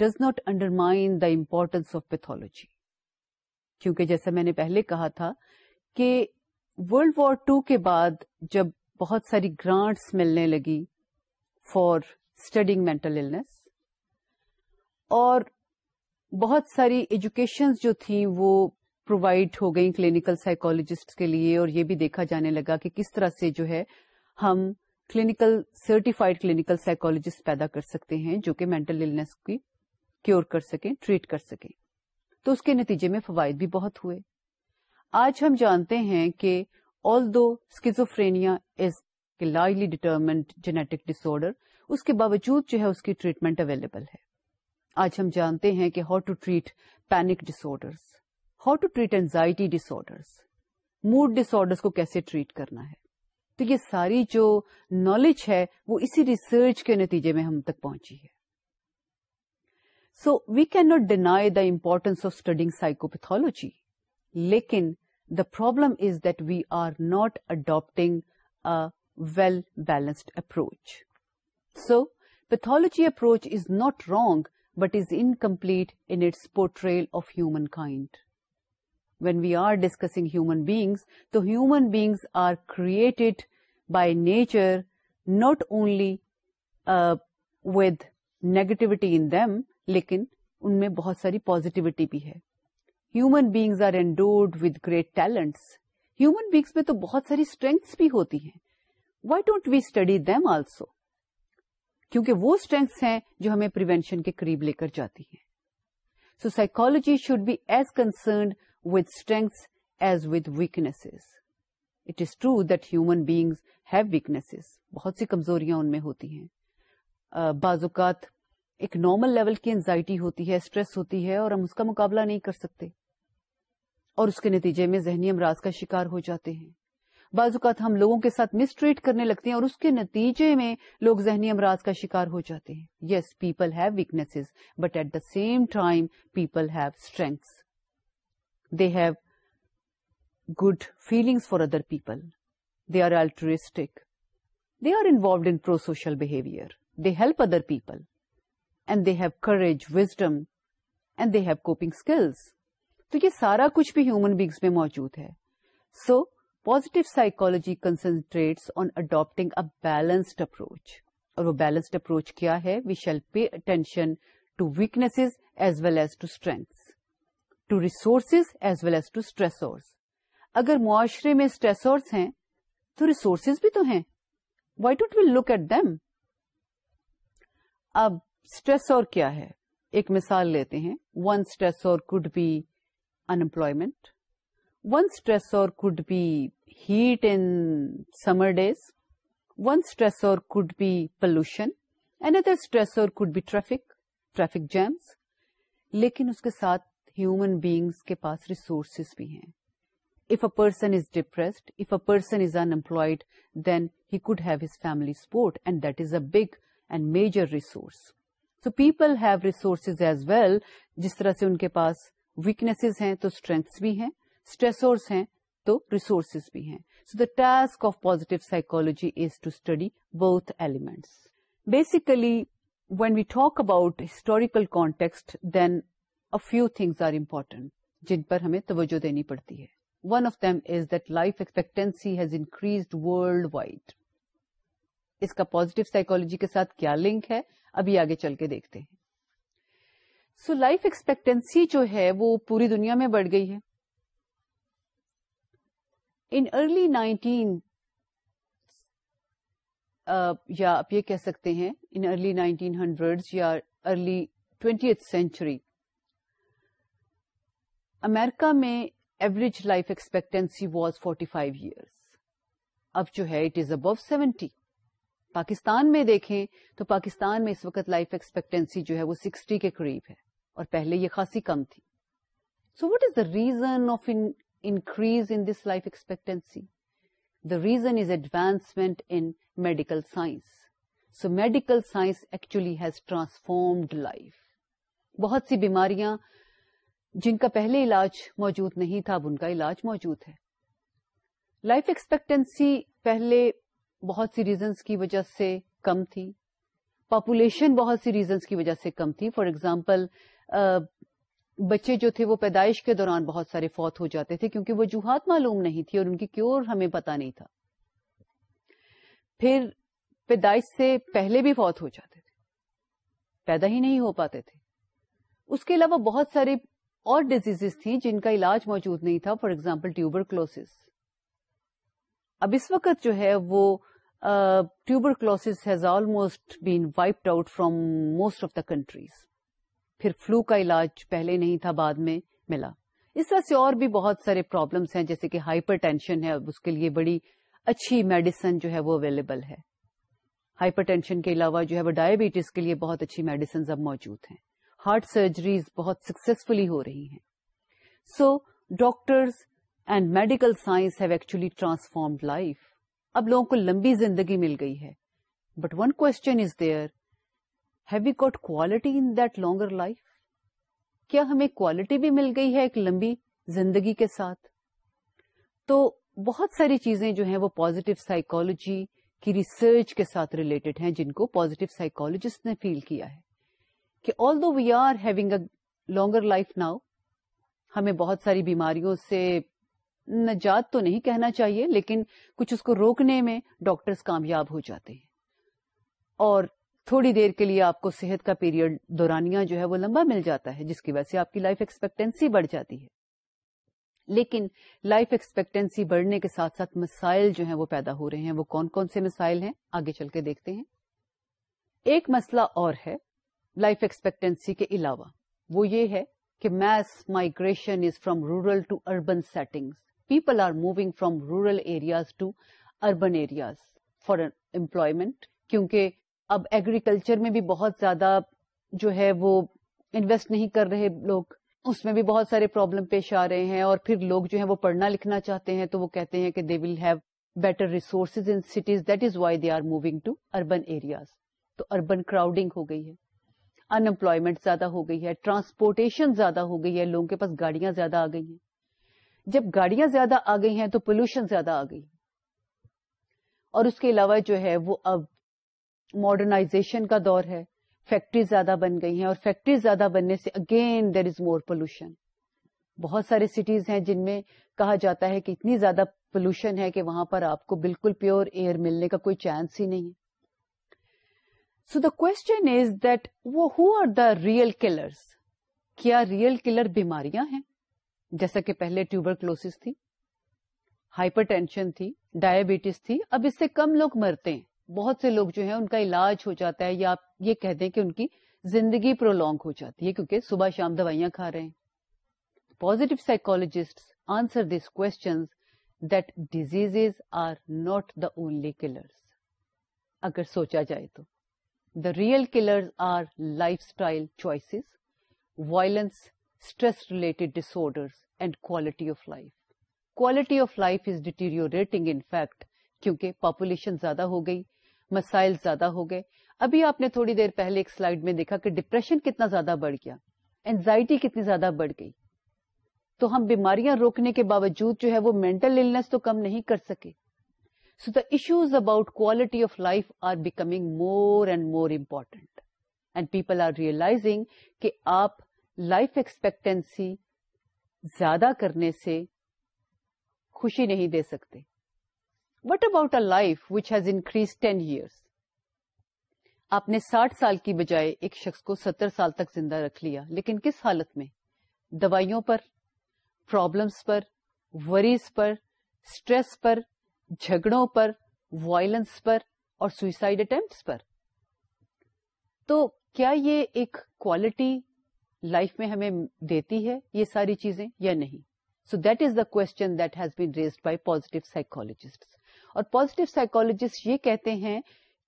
does not undermine the importance of pathology کیونکہ جیسے میں نے پہلے کہا تھا کہ ورلڈ وار ٹو کے بعد جب بہت ساری گرانٹس ملنے لگی فار مینٹل النس اور بہت ساری ایجوکیشنز جو تھیں وہ پرووائڈ ہو گئی کلینکل سائیکولوجسٹ کے لیے اور یہ بھی دیکھا جانے لگا کہ کس طرح سے جو ہے ہم کلینکل سرٹیفائڈ کلینکل سائیکولوجسٹ پیدا کر سکتے ہیں جو کہ مینٹل النس کی کیور کر سکیں ٹریٹ کر سکیں تو اس کے نتیجے میں فوائد بھی بہت ہوئے آج ہم جانتے ہیں کہ although schizophrenia is largely genetic disorder اس کے باوجود جو ہے اس کی ٹریٹمنٹ اویلیبل ہے آج ہم جانتے ہیں کہ how to treat panic disorders how to treat anxiety disorders mood disorders کو کیسے ٹریٹ کرنا ہے تو یہ ساری جو نالج ہے وہ اسی ریسرچ کے نتیجے میں ہم تک پہنچی ہے so we can not deny the importance of studying psychopathology لیکن the problem is that we are not adapting a well balanced approach so pathology approach is not wrong but is incomplete in its portrayal of human kind when we are discussing human beings تو human beings are created by nature not only with negativity in them لیکن ان میں بہت ساری پوزیٹوٹی بھی ہے human beings are endowed with great talents human beings میں تو بہت ساری اسٹریگس بھی ہوتی ہیں why don't we study them also کیونکہ وہ اسٹرینگس ہیں جو ہمیں پروینشن کے قریب لے کر جاتی ہیں so psychology should be as concerned with strengths as with it is true that human beings have weakness بہت سی کمزوریاں ان میں ہوتی ہیں uh, بعض اوقات ایک نارمل لیول کی انزائٹی ہوتی ہے اسٹریس ہوتی ہے اور ہم اس کا مقابلہ نہیں کر سکتے اور اس کے نتیجے میں ذہنی امراض کا شکار ہو جاتے ہیں بعض اوقات ہم لوگوں کے ساتھ مسٹریٹ کرنے لگتے ہیں اور اس کے نتیجے میں لوگ ذہنی امراض کا شکار ہو جاتے ہیں yes people have weakness but at the same time people have strengths they have good feelings for other people they are altruistic they are involved in prosocial behaviour they help other people and they have courage wisdom and they have coping skills تو یہ سارا کچھ بھی ہیومن بیگس میں موجود ہے so so, positive psychology concentrates on adapting a balanced approach اور وہ بیلنسڈ اپروچ کیا ہے we shall pay attention to weakness as well as to strength to resources as well as to stress اگر معاشرے میں اسٹریس ہیں تو ریسورسز بھی تو ہیں why wait we look at them اب اسٹریسور کیا ہے ایک مثال لیتے ہیں one stressor could be unemployment one stressor could be heat and summer days one stressor could be pollution and other stressor could be traffic traffic jams لیکن اس کے ساتھ ہیومن بیگس کے پاس ریسورسز بھی ہیں if a person is depressed if a person is unemployed then he could have his family support and that is a big and major resource so people have resources as well جس طرح سے ان کے پاس ویکنیسز ہیں تو اسٹرینتھس بھی ہیں اسٹریسرس ہیں تو ریسورسز بھی ہیں so the task of positive psychology is to study both elements basically when we talk about historical context then a few things are important جن پر ہمیں توجہ دینی پڑتی ہے one of them is that life expectancy has increased worldwide اس کا پوزیٹو سائیکولوجی کے ساتھ کیا لنک ہے ابھی آگے چل کے دیکھتے ہیں سو لائف ایکسپیکٹینسی جو ہے وہ پوری دنیا میں بڑھ گئی ہے ان ارلی نائنٹین یا آپ یہ کہہ سکتے ہیں ان ارلی نائنٹین ہنڈریڈ یا ارلی سینچری امیرکا میں average life expectancy was forty five years اب جو ہے it is about seventy Pakistan میں دیکھیں تو پاکستان میں اس وقت لائف ایکسپیکٹینسی جو ہے وہ سکسٹی کے قریب ہے اور پہلے یہ خاصی کم تھی so what is the reason of increase in this life expectancy the reason is advancement in medical science so medical science actually has transformed life بہت سی بیماریاں جن کا پہلے علاج موجود نہیں تھا اب ان کا علاج موجود ہے لائف ایکسپیکٹینسی پہلے بہت سی ریزنس کی وجہ سے کم تھی پاپولیشن بہت سی ریزنس کی وجہ سے کم تھی فار ایگزامپل بچے جو تھے وہ پیدائش کے دوران بہت سارے فوت ہو جاتے تھے کیونکہ وہ معلوم نہیں تھی اور ان کی کیور ہمیں پتا نہیں تھا پھر پیدائش سے پہلے بھی فوت ہو جاتے تھے پیدا ہی نہیں ہو پاتے تھے اس کے علاوہ بہت سارے اور ڈیزیز تھیں جن کا علاج موجود نہیں تھا فار ایگزامپل ٹیوبر کلوسز اب اس وقت جو ہے وہ tuberculosis has almost been wiped out from most of the countries پھر فلو کا علاج پہلے نہیں تھا بعد میں ملا اس طرح سے اور بھی بہت سارے پرابلمس ہیں جیسے کہ ہائپر ٹینشن ہے اس کے لیے بڑی اچھی میڈیسن جو ہے وہ اویلیبل ہے ہائپر ٹینشن کے علاوہ جو ہے وہ ڈائبٹیز کے لیے بہت اچھی میڈیسن اب موجود ہیں ہارٹ سرجریز بہت سکسیزفلی ہو رہی ہیں so doctors and medical science have actually transformed life اب لوگوں کو لمبی زندگی مل گئی ہے but one question is there have you got quality in that longer life کیا ہمیں کوالٹی بھی مل گئی ہے ایک لمبی زندگی کے ساتھ تو بہت ساری چیزیں جو ہیں وہ پوزیٹو سائیکولوجی کی ریسرچ کے ساتھ ریلیٹڈ ہیں جن کو پوزیٹو سائیکولوجسٹ نے فیل کیا ہے کہ although we are having a longer life now ہمیں بہت ساری بیماریوں سے نجات تو نہیں کہنا چاہیے لیکن کچھ اس کو روکنے میں ڈاکٹرز کامیاب ہو جاتے ہیں اور تھوڑی دیر کے لیے آپ کو صحت کا پیریڈ دورانیاں جو ہے وہ لمبا مل جاتا ہے جس کی وجہ سے آپ کی لائف ایکسپیکٹینسی بڑھ جاتی ہے لیکن لائف ایکسپیکٹینسی بڑھنے کے ساتھ ساتھ مسائل جو ہیں وہ پیدا ہو رہے ہیں وہ کون کون سے مسائل ہیں آگے چل کے دیکھتے ہیں ایک مسئلہ اور ہے لائف ایکسپیکٹینسی کے علاوہ وہ یہ ہے کہ mass migration is from rural to urban setting people are moving from rural areas to urban areas for employment کیونکہ اب ایگریکلچر میں بھی بہت زیادہ جو ہے وہ انویسٹ نہیں کر رہے لوگ اس میں بھی بہت سارے پرابلم پیش آ رہے ہیں اور پھر لوگ جو ہے وہ پڑھنا لکھنا چاہتے ہیں تو وہ کہتے ہیں کہ they will have better resources in cities that is why they are moving to urban areas تو اربن کراؤڈنگ ہو گئی ہے ان امپلائمنٹ زیادہ ہو گئی ہے ٹرانسپورٹیشن زیادہ ہو گئی ہے لوگوں کے پاس گاڑیاں زیادہ آ گئی ہیں جب گاڑیاں زیادہ آ گئی ہیں تو پولوشن زیادہ آ گئی اور اس کے علاوہ جو ہے وہ اب ماڈرنائزیشن کا دور ہے فیکٹری زیادہ بن گئی ہیں اور فیکٹری زیادہ بننے سے again there is more pollution بہت ساری سٹیز ہیں جن میں کہا جاتا ہے کہ اتنی زیادہ پولوشن ہے کہ وہاں پر آپ کو بالکل پیور ایئر ملنے کا کوئی چانس ہی نہیں ہے so the question is that وہ who are the real killers کیا ریئل کلر بیماریاں ہیں جیسا کہ پہلے ٹیوبر کلوس تھی ہائپر ٹینشن تھی ڈائبٹیز تھی اب اس سے کم لوگ مرتے ہیں بہت سے لوگ جو ہیں ان کا علاج ہو جاتا ہے یا آپ یہ کہتے ہیں کہ ان کی زندگی پرولونگ ہو جاتی ہے کیونکہ صبح شام دوائیاں کھا رہے ہیں positive psychologist answer this that diseases are not the only killers اگر سوچا جائے تو the real killers are lifestyle choices violence stress related disorder and quality of life quality of life is deteriorating in fact کیونکہ پاپولیشن زیادہ ہو گئی مسائل زیادہ ہو گئے ابھی آپ نے تھوڑی دیر پہلے ایک سلائیڈ میں دیکھا کہ ڈپریشن کتنا زیادہ بڑھ گیا اینزائٹی کتنی زیادہ بڑھ گئی تو ہم بیماریاں روکنے کے باوجود جو ہے وہ مینٹل النس تو کم نہیں کر سکے so the issues about quality of life are becoming more and more important and people are realizing کہ آپ لائف ایکسپیکٹینسی زیادہ کرنے سے خوشی نہیں دے سکتے what about life which has increase ten years آپ نے ساٹھ سال کی بجائے ایک شخص کو ستر سال تک زندہ رکھ لیا لیکن کس حالت میں دوائیوں پر پرابلمس پر وریز پر اسٹریس پر جھگڑوں پر وائلنس پر اور سوئسائڈ اٹمپٹس پر تو کیا یہ ایک کوالٹی لائف میں ہمیں دیتی ہے یہ ساری چیزیں یا نہیں so that is the question that has been raised by positive psychologist اور پوزیٹو سائیکولوجسٹ یہ کہتے ہیں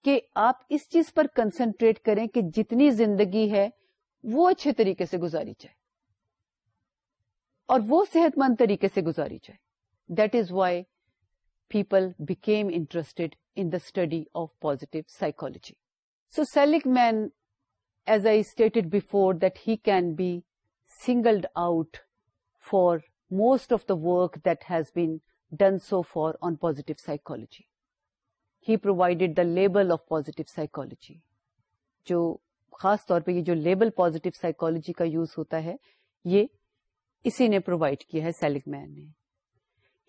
کہ آپ اس چیز پر کنسنٹریٹ کریں کہ جتنی زندگی ہے وہ اچھے طریقے سے گزاری جائے اور وہ صحت مند طریقے سے گزاری جائے that is why people became interested in the study of positive psychology so Seligman as I stated before that he can be singled out for most of the work that has been done so far on positive psychology he provided the label of positive psychology جو خاص طور پہ یہ جو لیبل پوزیٹو سائکولوجی کا یوز ہوتا ہے یہ اسی نے پرووائڈ کیا ہے سیلک مین نے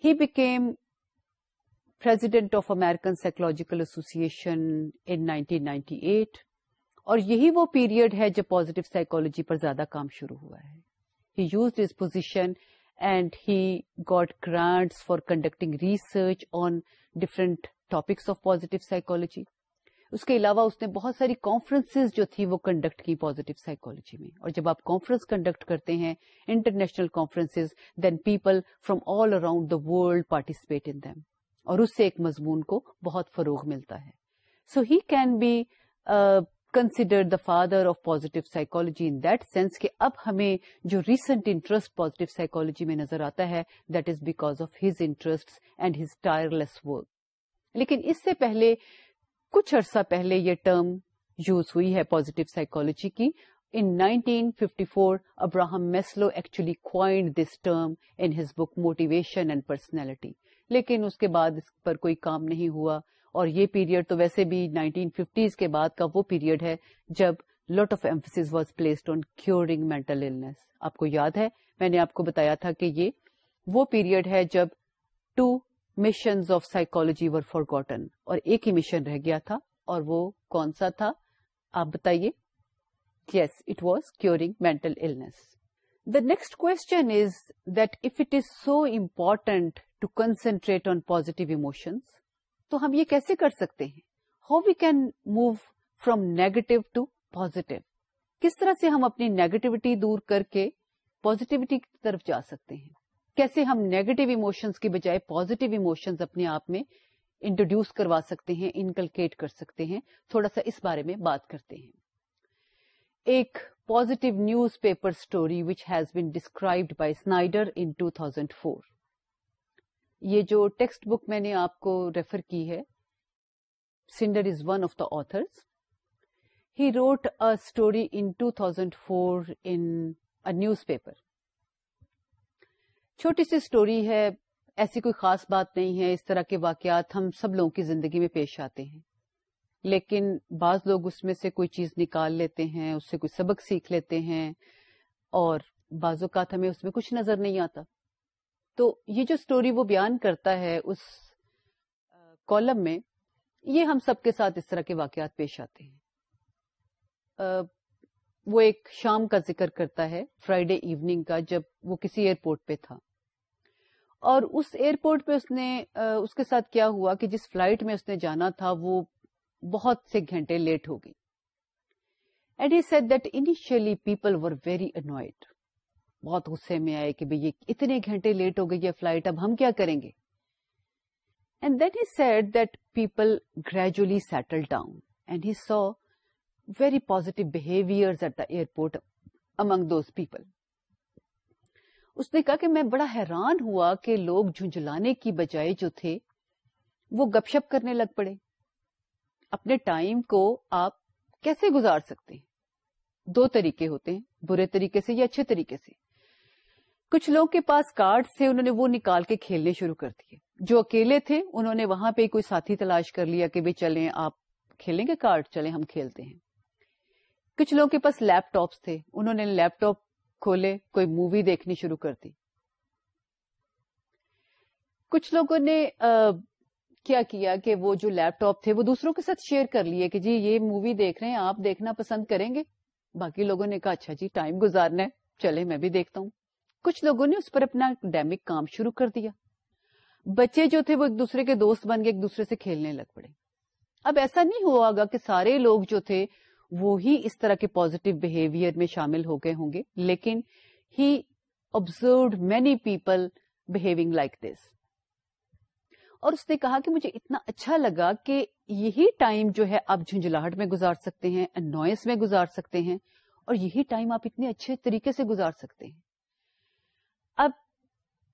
he became of American psychological association ninety eight اور یہی وہ پیریڈ ہے جب پازیٹو سائکولوجی پر زیادہ کام شروع ہوا ہے he use this position and he got grants for conducting research on different of positive psychology اس کے علاوہ اس نے بہت ساری کانفرنسز جو تھی وہ کنڈکٹ کی پازیٹو سائیکولوجی میں اور جب آپ کانفرنس کنڈکٹ کرتے ہیں international conferences then people from all around the world participate in them اور اس سے ایک مضمون کو بہت فروغ ملتا ہے so he can be consider the father of positive psychology in that sense کہ اب ہمیں جو ریسنٹ انٹرسٹ پازیٹو سائکالوجی میں نظر آتا ہے that is because of his interest and his tireless work لیکن اس سے پہلے کچھ عرصہ پہلے یہ ٹرم یوز ہوئی ہے پازیٹو سائکولوجی کی in 1954 fifty four Abraham Maslow actually coined this term in his book Motivation and Personality لیکن اس کے بعد اس پر کوئی کام نہیں ہوا اور یہ پیریڈ تو ویسے بھی 1950s کے بعد کا وہ پیریڈ ہے جب lot of emphasis was placed on mental illness آپ کو یاد ہے میں نے آپ کو بتایا تھا کہ یہ وہ پیریڈ ہے جب two missions of psychology were forgotten اور ایک ہی مشن رہ گیا تھا اور وہ کون سا تھا آپ بتائیے yes it was curing mental the next question is that if it is so important to concentrate on positive emotions تو ہم یہ کیسے کر سکتے ہیں how we can move from negative to positive کس طرح سے ہم اپنی نیگیٹوٹی دور کر کے پوزیٹیوٹی طرف جا سکتے ہیں کیسے ہم نیگیٹو ایموشنس کی بجائے پازیٹیو ایموشنز اپنے آپ میں انٹروڈیوس کروا سکتے ہیں انکلکیٹ کر سکتے ہیں تھوڑا سا اس بارے میں بات کرتے ہیں ایک positive newspaper story which has been described by Snyder in two thousand four یہ جو ٹیکسٹ بک میں نے آپ کو ریفر کی ہے Snyder is one of the he wrote a story in two thousand four in newspaper paper چھوٹی سی اسٹوری ہے ایسی کوئی خاص بات نہیں ہے اس طرح کے واقعات ہم سب لوگوں کی زندگی میں پیش آتے ہیں لیکن بعض لوگ اس میں سے کوئی چیز نکال لیتے ہیں اس سے کوئی سبق سیکھ لیتے ہیں اور بعض اوقات ہمیں اس میں کچھ نظر نہیں آتا تو یہ جو اسٹوری وہ بیان کرتا ہے اس کالم میں یہ ہم سب کے ساتھ اس طرح کے واقعات پیش آتے ہیں وہ ایک شام کا ذکر کرتا ہے فرائیڈے ایوننگ کا جب وہ کسی ایئرپورٹ پہ تھا اور اس ایئرپورٹ پہ اس نے اس کے ساتھ کیا ہوا کہ جس فلائٹ میں اس نے جانا تھا وہ بہت سے گھنٹے لیٹ ہو گئی and he said that initially people were very annoyed بہت غصے میں آئے کہ بھائی یہ اتنے گھنٹے لیٹ ہو گئی یہ فلائٹ اب ہم کیا کریں گے and and then he he said that people people gradually settle down so very behaviour at the airport among those اس نے کہا کہ میں بڑا حیران ہوا کہ لوگ جھنجلانے کی بجائے جو تھے وہ گپ شپ کرنے لگ پڑے اپنے ٹائم کو آپ کیسے گزار سکتے ہیں دو طریقے ہوتے ہیں برے طریقے سے یا اچھے طریقے سے کچھ لوگ کے پاس کارڈ تھے انہوں نے وہ نکال کے کھیلنے شروع کر دیے جو اکیلے تھے انہوں نے وہاں پہ کوئی ساتھی تلاش کر لیا کہ بھائی چلیں آپ کھیلیں گے کارڈ چلیں ہم کھیلتے ہیں کچھ لوگوں کے پاس لیپ ٹاپس تھے انہوں نے لیپ ٹاپ کھولے کوئی مووی دیکھنی شروع کر دی کچھ لوگوں نے آ, کیا کیا کہ وہ جو لیپ ٹاپ تھے وہ دوسروں کے ساتھ شیئر کر لیے کہ جی یہ مووی دیکھ رہے ہیں آپ دیکھنا پسند کریں گے باقی لوگوں نے کہا اچھا جی ٹائم گزارنا ہے چلے میں بھی دیکھتا ہوں کچھ لوگوں نے اس پر اپنا اکیڈیمک کام شروع کر دیا بچے جو تھے وہ ایک دوسرے کے دوست بن کے ایک دوسرے سے کھیلنے لگ پڑے اب ایسا نہیں ہوا گا کہ سارے لوگ جو تھے وہ ہی اس طرح کے پوزیٹو بہیویئر میں شامل ہو گئے ہوں گے لیکن he observe many people behaving like this اور اس نے کہا کہ مجھے اتنا اچھا لگا کہ یہی ٹائم جو ہے آپ جھنجھلاہٹ میں گزار سکتے ہیں انوائنس میں گزار سکتے ہیں اور یہی ٹائم آپ اتنے اچھے طریقے سے گزار سکتے ہیں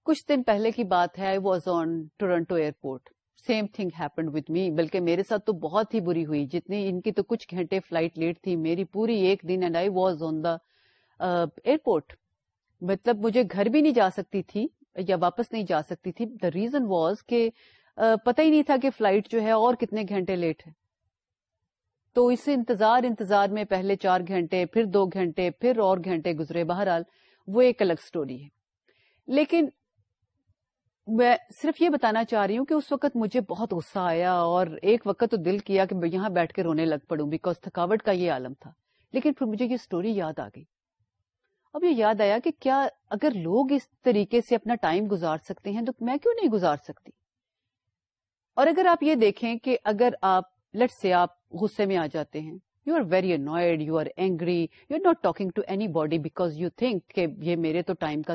کچھ دن پہلے کی بات ہے I was on Toronto airport same thing happened with me بلکہ میرے ساتھ تو بہت ہی بری ہوئی جتنی ان کی تو کچھ گھنٹے فلائٹ لیٹ تھی میری پوری ایک دن and I was on the airport مطلب مجھے گھر بھی نہیں جا سکتی تھی یا واپس نہیں جا سکتی تھی دا ریزن واز کہ uh, پتہ ہی نہیں تھا کہ فلائٹ جو ہے اور کتنے گھنٹے لیٹ ہے تو اس انتظار انتظار میں پہلے چار گھنٹے پھر دو گھنٹے پھر اور گھنٹے گزرے بہرحال وہ ایک الگ اسٹوری ہے لیکن میں صرف یہ بتانا چاہ رہی ہوں کہ اس وقت مجھے بہت غصہ آیا اور ایک وقت تو دل کیا کہ یہاں بیٹھ کے رونے لگ پڑوں بیکاز تھکاوٹ کا یہ یہ یہ عالم تھا لیکن پھر مجھے سٹوری یاد یاد آ گئی اب آیا کہ کیا اگر لوگ اس طریقے سے اپنا ٹائم گزار سکتے ہیں تو میں کیوں نہیں گزار سکتی اور اگر آپ یہ دیکھیں کہ اگر آپ لٹ سے آپ غصے میں آ جاتے ہیں you are very annoyed you are angry you are not talking to anybody because you think کہ یہ میرے تو ٹائم کا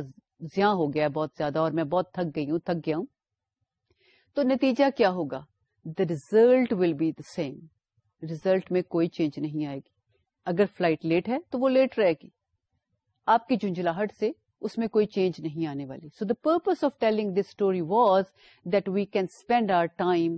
ہو گیا بہت زیادہ اور میں بہت تھک گئی ہوں تھک گیا ہوں تو نتیجہ کیا ہوگا the result will be the same result میں کوئی چینج نہیں آئے گی اگر فلائٹ لیٹ ہے تو وہ لیٹ رہے گی آپ کی جنجلاہٹ سے اس میں کوئی چینج نہیں آنے والی so the purpose of telling this story was that we can spend our time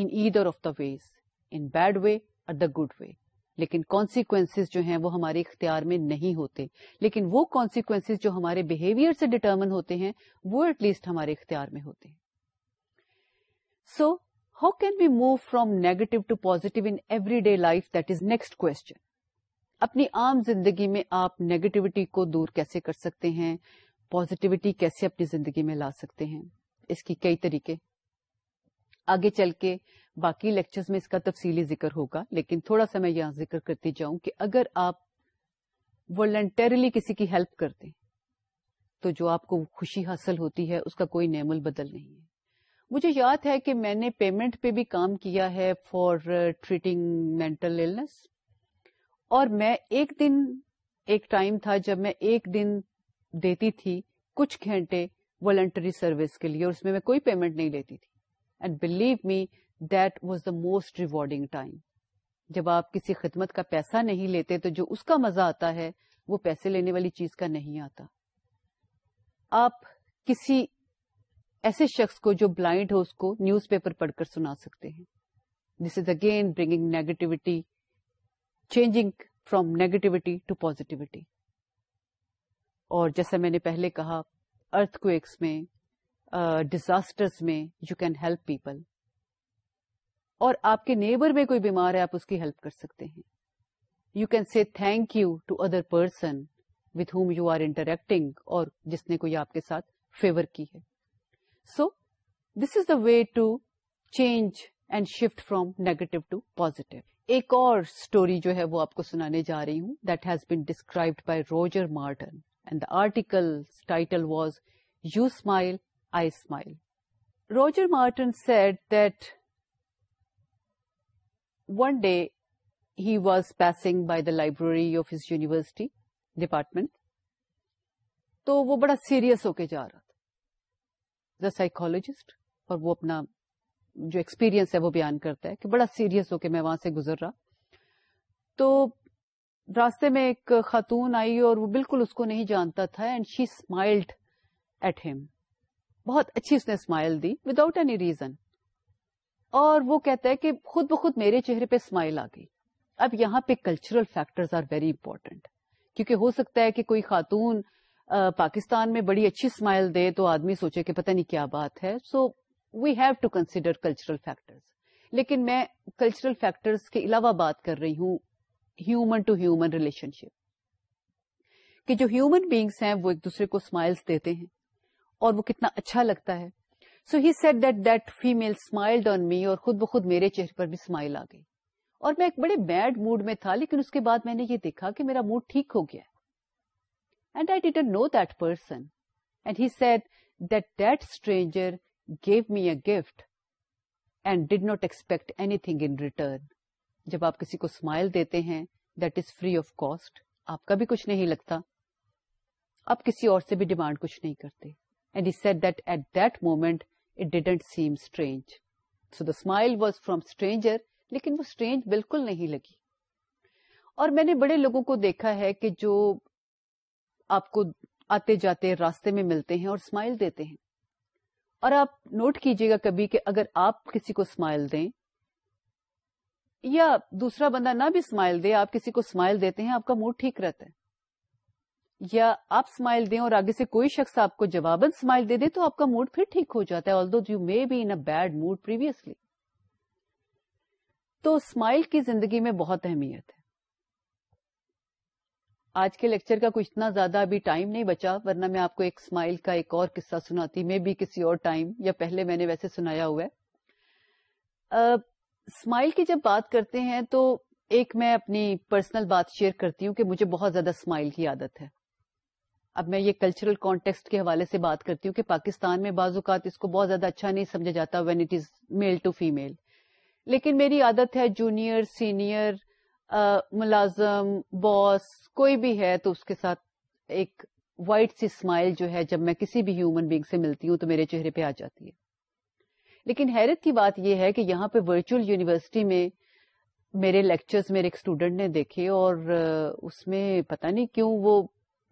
in either of the ways in bad way or the good وے لیکن کانسیکوینس جو ہیں وہ ہمارے اختیار میں نہیں ہوتے لیکن وہ کانسیکوینس جو ہمارے بہیویئر سے ڈٹرمن ہوتے ہیں وہ ایٹ لیسٹ ہمارے اختیار میں ہوتے ہیں so how can be move from negative to in everyday life that is next question اپنی عام زندگی میں آپ نیگیٹوٹی کو دور کیسے کر سکتے ہیں پوزیٹیوٹی کیسے اپنی زندگی میں لا سکتے ہیں اس کی کئی طریقے آگے چل کے باقی لیکچرز میں اس کا تفصیلی ذکر ہوگا لیکن تھوڑا سا میں یہاں ذکر کرتی جاؤں کہ اگر آپ ولنٹریلی کسی کی ہیلپ کرتے تو جو آپ کو خوشی حاصل ہوتی ہے اس کا کوئی نعم البدل نہیں ہے مجھے یاد ہے کہ میں نے پیمنٹ پہ بھی کام کیا ہے فار ٹریٹنگ مینٹل اور میں ایک دن ایک ٹائم تھا جب میں ایک دن دیتی تھی کچھ گھنٹے ولنٹری سروس کے لیے اور اس میں میں کوئی پیمنٹ نہیں لیتی تھی موسٹ ریوارڈنگ جب آپ کسی خدمت کا پیسہ نہیں لیتے تو جو اس کا مزہ آتا ہے وہ پیسے لینے والی چیز کا نہیں آتا آپ کسی ایسے شخص کو جو بلائنڈ ہو اس کو نیوز پیپر پڑھ کر سنا سکتے ہیں this is again bringing negativity changing from negativity to positivity اور جیسا میں نے پہلے کہا ارتھ کویکس میں ڈیزاسٹرس میں یو کین ہیلپ پیپل اور آپ کے نیبر میں کوئی بیمار ہے آپ اس کی ہیلپ کر سکتے ہیں you can see thank you to other person with whom you are interacting اور جس نے کوئی آپ کے ساتھ فیور کی ہے so this is the way to change and shift from negative to positive ایک اور اسٹوری جو ہے وہ آپ کو سنانے جا رہی ہوں that has been described by Roger Martin and the article title was you smile Roger Martin said that one day he was passing by the library of his university department تو وہ بڑا سیریس ہو کے جا رہا تھا سائیکولوجسٹ اور وہ اپنا جو ایکسپیرینس ہے وہ بیان کرتا ہے کہ بڑا سیریس ہو کے میں وہاں سے گزر رہا تو راستے میں ایک خاتون آئی اور وہ بالکل اس کو نہیں جانتا تھا and she smiled at him بہت اچھی اس نے اسمائل دی وداؤٹ اینی ریزن اور وہ کہتا ہے کہ خود بخود میرے چہرے پہ اسمائل آ گئی اب یہاں پہ cultural factor are very important کیونکہ ہو سکتا ہے کہ کوئی خاتون آ, پاکستان میں بڑی اچھی اسمائل دے تو آدمی سوچے کہ پتہ نہیں کیا بات ہے so we have to consider cultural factors لیکن میں کلچرل فیکٹرز کے علاوہ بات کر رہی ہوں human to human relationship کہ جو ہیومن بینگس ہیں وہ ایک دوسرے کو اسمائلس دیتے ہیں اور وہ کتنا اچھا لگتا ہے so he said that that female smiled on me اور خود بخود میرے چہرے پر بھی اسمائل آ گئی اور میں ایک بڑے بیڈ موڈ میں تھا لیکن اس کے بعد میں نے یہ دیکھا کہ میرا موڈ ٹھیک ہو گیا and I date know that person and he said that that stranger gave me a gift and did not expect anything in return جب آپ کسی کو اسمائل دیتے ہیں that is free of cost آپ کا بھی کچھ نہیں لگتا آپ کسی اور سے بھی ڈیمانڈ کچھ نہیں کرتے لیکن وہ اسٹرینج بالکل نہیں لگی اور میں نے بڑے لوگوں کو دیکھا ہے کہ جو آپ کو آتے جاتے راستے میں ملتے ہیں اور اسمائل دیتے ہیں اور آپ نوٹ کیجئے گا کبھی کہ اگر آپ کسی کو اسمائل دیں یا دوسرا بندہ نہ بھی اسمائل دے آپ کسی کو اسمائل دیتے ہیں آپ کا موڈ ٹھیک رہتا ہے یا آپ اسمائل دیں اور آگے سے کوئی شخص آپ کو جواباً اسمائل دے دے تو آپ کا موڈ پھر ٹھیک ہو جاتا ہے although you may be in bad mood previously تو اسمائل کی زندگی میں بہت اہمیت ہے آج کے لیکچر کا کچھ اتنا زیادہ ابھی ٹائم نہیں بچا ورنہ میں آپ کو ایک اسمائل کا ایک اور قصہ سناتی میں ٹائم یا پہلے میں نے ویسے سنایا ہوا ہے اسمائل کی جب بات کرتے ہیں تو ایک میں اپنی پرسنل بات شیئر کرتی ہوں کہ مجھے بہت زیادہ اسمائل کی عادت ہے اب میں یہ کلچرل کانٹیکسٹ کے حوالے سے بات کرتی ہوں کہ پاکستان میں بعض اوقات اس کو بہت زیادہ اچھا نہیں سمجھا جاتا when it is male to female لیکن میری عادت ہے جونیئر سینئر ملازم باس کوئی بھی ہے تو اس کے ساتھ ایک وائٹ سی اسمائل جو ہے جب میں کسی بھی ہیومن بینگ سے ملتی ہوں تو میرے چہرے پہ آ جاتی ہے لیکن حیرت کی بات یہ ہے کہ یہاں پہ ورچوئل یونیورسٹی میں میرے لیکچرز میرے ایک اسٹوڈنٹ نے دیکھے اور اس میں پتہ نہیں کیوں وہ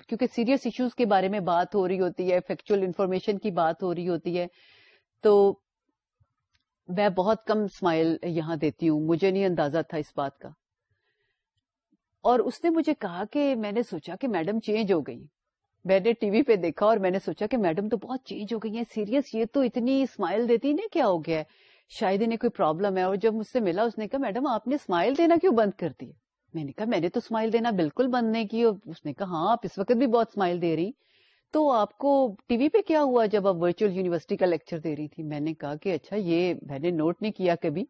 کیونکہ سیریس ایشوز کے بارے میں بات ہو رہی ہوتی ہے فیکچوئل انفارمیشن کی بات ہو رہی ہوتی ہے تو میں بہت کم اسمائل یہاں دیتی ہوں مجھے نہیں اندازہ تھا اس بات کا اور اس نے مجھے کہا کہ میں نے سوچا کہ میڈم چینج ہو گئی میں نے ٹی وی پہ دیکھا اور میں نے سوچا کہ میڈم تو بہت چینج ہو گئی ہیں سیریس یہ تو اتنی اسمائل دیتی نا کیا ہو گیا ہے شاید انہیں کوئی پرابلم ہے اور جب مجھ سے ملا اس نے کہا میڈم آپ نے اسمائل دینا کیوں بند کر دی میں نے کہا میں نے تو اسمائل دینا بالکل بند نہیں کی اور اس نے کہا ہاں آپ اس وقت بھی بہت اسمائل دے رہی تو آپ کو ٹی وی پہ کیا ہوا جب آپ ورچوئل یونیورسٹی کا لیکچر دے رہی تھی میں نے کہا کہ اچھا یہ میں نے نوٹ نہیں کیا کبھی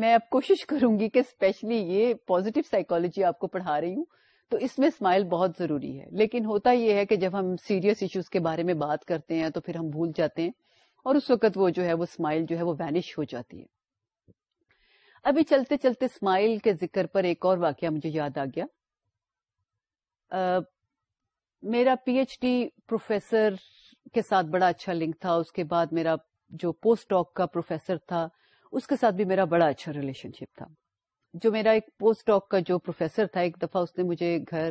میں اب کوشش کروں گی کہ اسپیشلی یہ پوزیٹو سائیکولوجی آپ کو پڑھا رہی ہوں تو اس میں اسمائل بہت ضروری ہے لیکن ہوتا یہ ہے کہ جب ہم سیریس ایشوز کے بارے میں بات کرتے ہیں تو پھر ہم بھول جاتے ہیں اور اس وقت وہ جو ہے وہ اسمائل جو ہے وہ وینش ہو جاتی ہے ابھی چلتے چلتے اسماعیل کے ذکر پر ایک اور واقعہ مجھے یاد آ گیا میرا پی ایچ ڈی پروفیسر کے کے ساتھ بڑا اچھا لنک تھا اس بعد میرا جو پوسٹ ڈاک کا پروفیسر تھا اس کے ساتھ بھی میرا بڑا اچھا ریلیشن شپ تھا جو میرا ایک پوسٹ ڈاک کا جو پروفیسر تھا ایک دفعہ اس نے مجھے گھر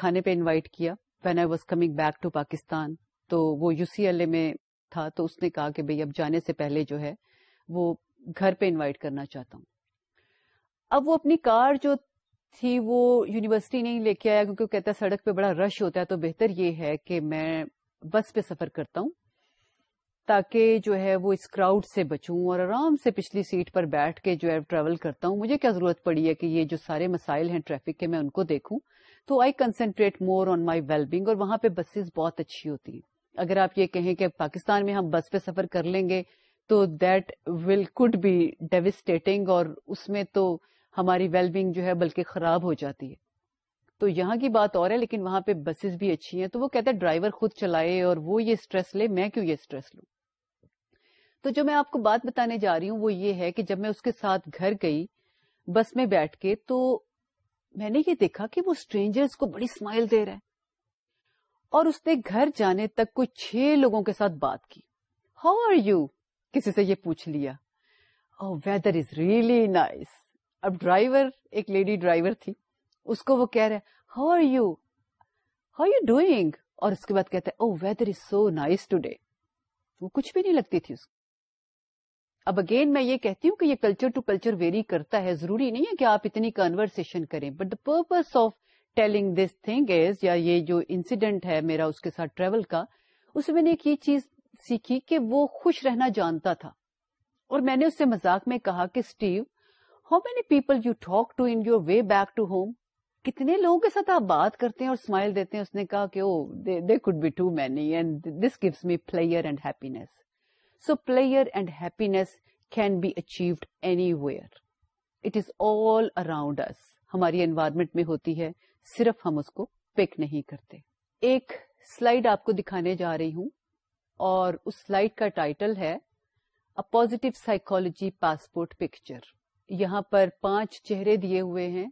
کھانے پہ انوائٹ کیا when I was coming back to Pakistan تو وہ یو سی ایل اے میں تھا تو اس نے کہا کہ بھائی اب جانے سے پہلے جو ہے وہ گھر پہ انوائٹ کرنا چاہتا ہوں اب وہ اپنی کار جو تھی وہ یونیورسٹی نہیں لے کے آیا کیونکہ وہ کہتا ہے سڑک پہ بڑا رش ہوتا ہے تو بہتر یہ ہے کہ میں بس پہ سفر کرتا ہوں تاکہ جو ہے وہ اس کراؤڈ سے بچوں اور آرام سے پچھلی سیٹ پر بیٹھ کے جو ہے ٹریول کرتا ہوں مجھے کیا ضرورت پڑی ہے کہ یہ جو سارے مسائل ہیں ٹریفک کے میں ان کو دیکھوں تو I concentrate more on my well being اور وہاں پہ بسیز بہت اچھی ہوتی ہیں اگر آپ یہ کہیں کہ پاکستان میں ہم بس پہ سفر کر لیں گے تو that will could be devastating اور اس میں تو ہماری ویل بینگ جو ہے بلکہ خراب ہو جاتی ہے تو یہاں کی بات اور ہے لیکن وہاں پہ بسیز بھی اچھی ہیں تو وہ کہتا ہے ڈرائیور خود چلائے اور وہ یہ اسٹریس لے میں کیوں یہ اسٹریس لوں تو جو میں آپ کو بات بتانے جا رہی ہوں وہ یہ ہے کہ جب میں اس کے ساتھ گھر گئی بس میں بیٹھ کے تو میں نے یہ دیکھا کہ وہ اسٹرینجر کو بڑی اسمائل دے رہا ہے اور اس نے گھر جانے تک کوئی چھ لوگوں کے ساتھ بات کی ہاؤ آر یو کسی سے یہ پوچھ لیا ویدر از ریئلی نائس اب ڈرائیور ایک لیڈی ڈرائیور تھی اس کو وہ کہہ رہے how are you how you doing اور اس کے بعد کہتے او weather is so nice today وہ کچھ بھی نہیں لگتی تھی اس کو اب اگین میں یہ کہتی ہوں کہ یہ کلچر ٹو کلچر ویری کرتا ہے ضروری نہیں ہے کہ آپ اتنی کنورسن کریں but the purpose of telling this thing is یا یہ جو انسیڈنٹ ہے میرا اس کے ساتھ ٹریول کا اس میں نے ایک یہ چیز سیکھی کہ وہ خوش رہنا جانتا تھا اور میں نے اس سے مزاق میں کہا کہ Steve how many people you talk to in your way back to home کتنے لوگوں کے ساتھ آپ بات کرتے ہیں اور اسمائل دیتے ہیں اس نے کہا کہ they could be too many and this gives me pleasure and happiness so pleasure and happiness can be achieved anywhere it is all around us ہماری انوائرمنٹ میں ہوتی ہے صرف ہم اس کو پک نہیں کرتے ایک سلائڈ آپ کو دکھانے جا رہی ہوں اور اس سلائڈ کا ٹائٹل ہے a positive psychology passport picture یہاں پر پانچ چہرے دیے ہوئے ہیں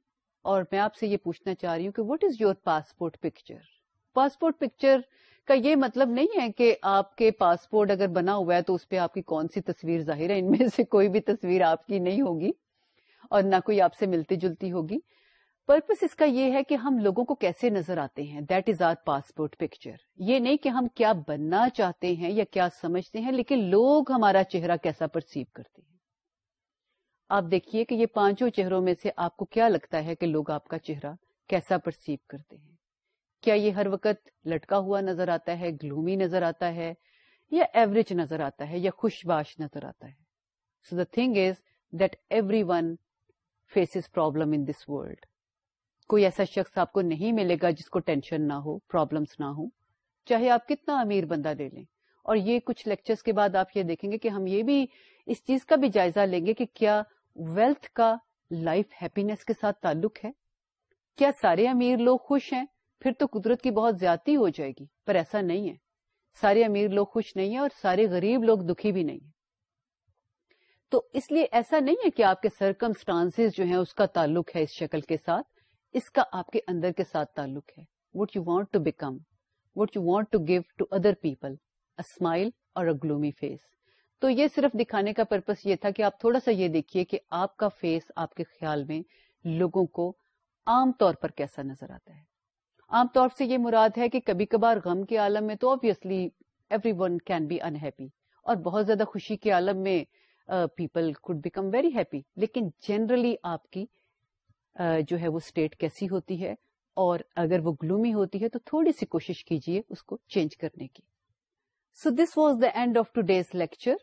اور میں آپ سے یہ پوچھنا چاہ رہی ہوں کہ what is your passport picture passport picture کا یہ مطلب نہیں ہے کہ آپ کے پاسپورٹ اگر بنا ہوا ہے تو اس پہ آپ کی کون سی تصویر ظاہر ہے ان میں سے کوئی بھی تصویر آپ کی نہیں ہوگی اور نہ کوئی آپ سے ملتی جلتی ہوگی پرپس اس کا یہ ہے کہ ہم لوگوں کو کیسے نظر آتے ہیں that is our passport picture یہ نہیں کہ ہم کیا بننا چاہتے ہیں یا کیا سمجھتے ہیں لیکن لوگ ہمارا چہرہ کیسا پرسیو کرتے ہیں آپ دیکھیے کہ یہ پانچوں چہروں میں سے آپ کو کیا لگتا ہے کہ لوگ آپ کا چہرہ کیسا پرسیو کرتے ہیں کیا یہ ہر وقت لٹکا ہوا نظر آتا ہے گلومی نظر آتا ہے یا ایوریج نظر آتا ہے یا خوشباش نظر آتا ہے so the thing is that everyone faces problem in this world کوئی ایسا شخص آپ کو نہیں ملے گا جس کو ٹینشن نہ ہو پرابلمس نہ ہو چاہے آپ کتنا امیر بندہ لے لیں اور یہ کچھ لیکچرز کے بعد آپ یہ دیکھیں گے کہ ہم یہ بھی اس چیز کا بھی جائزہ لیں گے کہ کیا ویلتھ کا لائف ہیپینس کے ساتھ تعلق ہے کیا سارے امیر لوگ خوش ہیں پھر تو قدرت کی بہت زیادتی ہو جائے گی پر ایسا نہیں ہے سارے امیر لوگ خوش نہیں ہیں اور سارے غریب لوگ دکھی بھی نہیں ہیں تو اس لیے ایسا نہیں ہے کہ آپ کے سرکمسٹانس جو ہیں اس کا تعلق ہے اس شکل کے ساتھ اس کا آپ کے اندر کے ساتھ تعلق ہے what you want to become what you want to give to other people smile اور ا گلومی فیس تو یہ صرف دکھانے کا پرپس یہ تھا کہ آپ تھوڑا سا یہ دیکھیے کہ آپ کا فیس آپ کے خیال میں لوگوں کو عام طور پر کیسا نظر آتا ہے عام طور سے یہ مراد ہے کہ کبھی کبھار غم کے عالم میں تو obviously everyone can be unhappy اور بہت زیادہ خوشی کے عالم میں people could become very happy لیکن جنرلی آپ کی جو ہے وہ اسٹیٹ کیسی ہوتی ہے اور اگر وہ گلومی ہوتی ہے تو تھوڑی سی کوشش کیجیے اس کو چینج کرنے کی so this was the end of today's lecture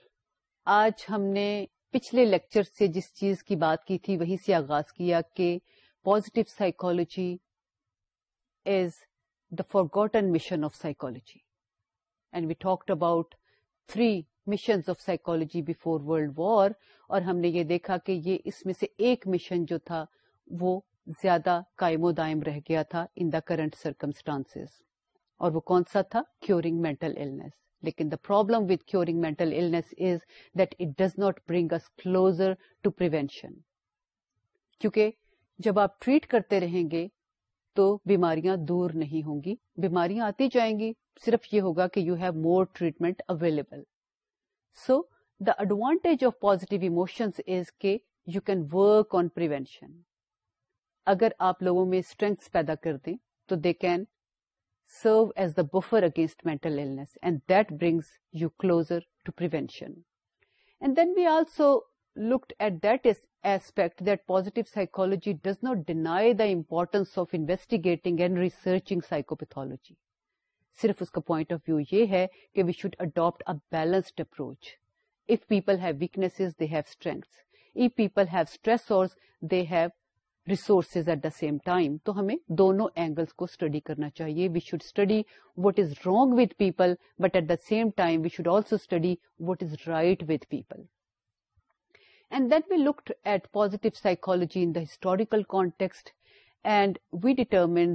آج ہم نے پچھلے لیکچر سے جس چیز کی بات کی تھی وہی سے آغاز کیا کہ positive psychology is the forgotten mission of psychology and we talk about three mission of psychology before World War اور ہم نے یہ دیکھا کہ یہ اس میں سے ایک مشن جو تھا وہ زیادہ قائم و دائم رہ گیا تھا ان دا کرنٹ سرکمسٹانس اور وہ کون سا تھا کیورنگ مینٹل لیکن the problem with curing mental is that it does not bring us closer to prevention کیونکہ جب آپ ٹریٹ کرتے رہیں گے تو بیماریاں دور نہیں ہوں گی بیماریاں آتی جائیں گی صرف یہ ہوگا کہ you have more treatment available so the advantage of positive emotions is کے you can work on prevention اگر آپ لوگوں میں اسٹرینگس پیدا کر دیں تو they can serve as the buffer against mental illness and that brings you closer to prevention and then we also looked at that aspect that positive psychology does not deny the importance of investigating and researching psychopathology. Psychopathology صرف اس کا پوائنٹ آف ویو یہ ہے کہ we should adopt a balanced approach if people have weakness they have strengths if people have stress they have resources at the same time تو ہمیں دونوں اینگلس کو اسٹڈی کرنا چاہیے we should study what is wrong with people but at the same time we should also study what is right with people and that we looked at positive psychology in the context And and we determine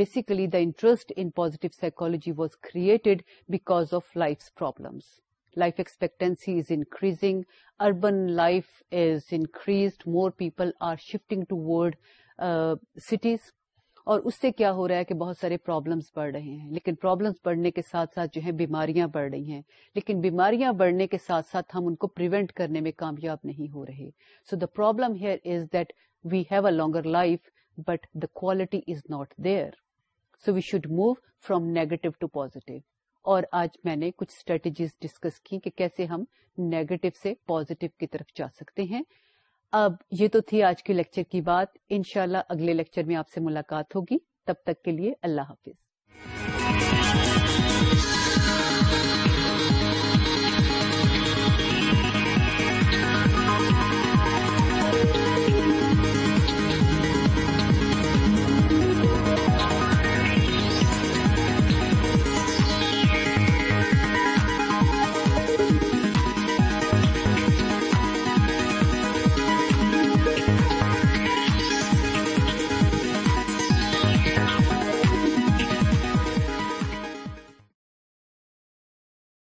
basically the interest in positive psychology was created because of life's problems life expectancy is increasing urban life is increased more people are shifting towards cities اور اس سے کیا ہو رہا ہے کہ بہت سارے پرابلمس بڑھ رہے ہیں لیکن پرابلمس بڑھنے کے ساتھ ساتھ جو ہے بیماریاں بڑھ رہی ہیں لیکن بیماریاں بڑھنے کے ساتھ ساتھ ہم ان کو پریونٹ کرنے میں کامیاب نہیں ہو رہے so the problem here is that we have a longer life but the quality is not there so we should move from negative to positive اور آج میں نے کچھ اسٹریٹجیز ڈسکس کی کہ کیسے ہم نیگیٹو سے پازیٹو کی طرف جا سکتے ہیں اب یہ تو تھی آج کے لیکچر کی بات انشاءاللہ اگلے لیکچر میں آپ سے ملاقات ہوگی تب تک کے لیے اللہ حافظ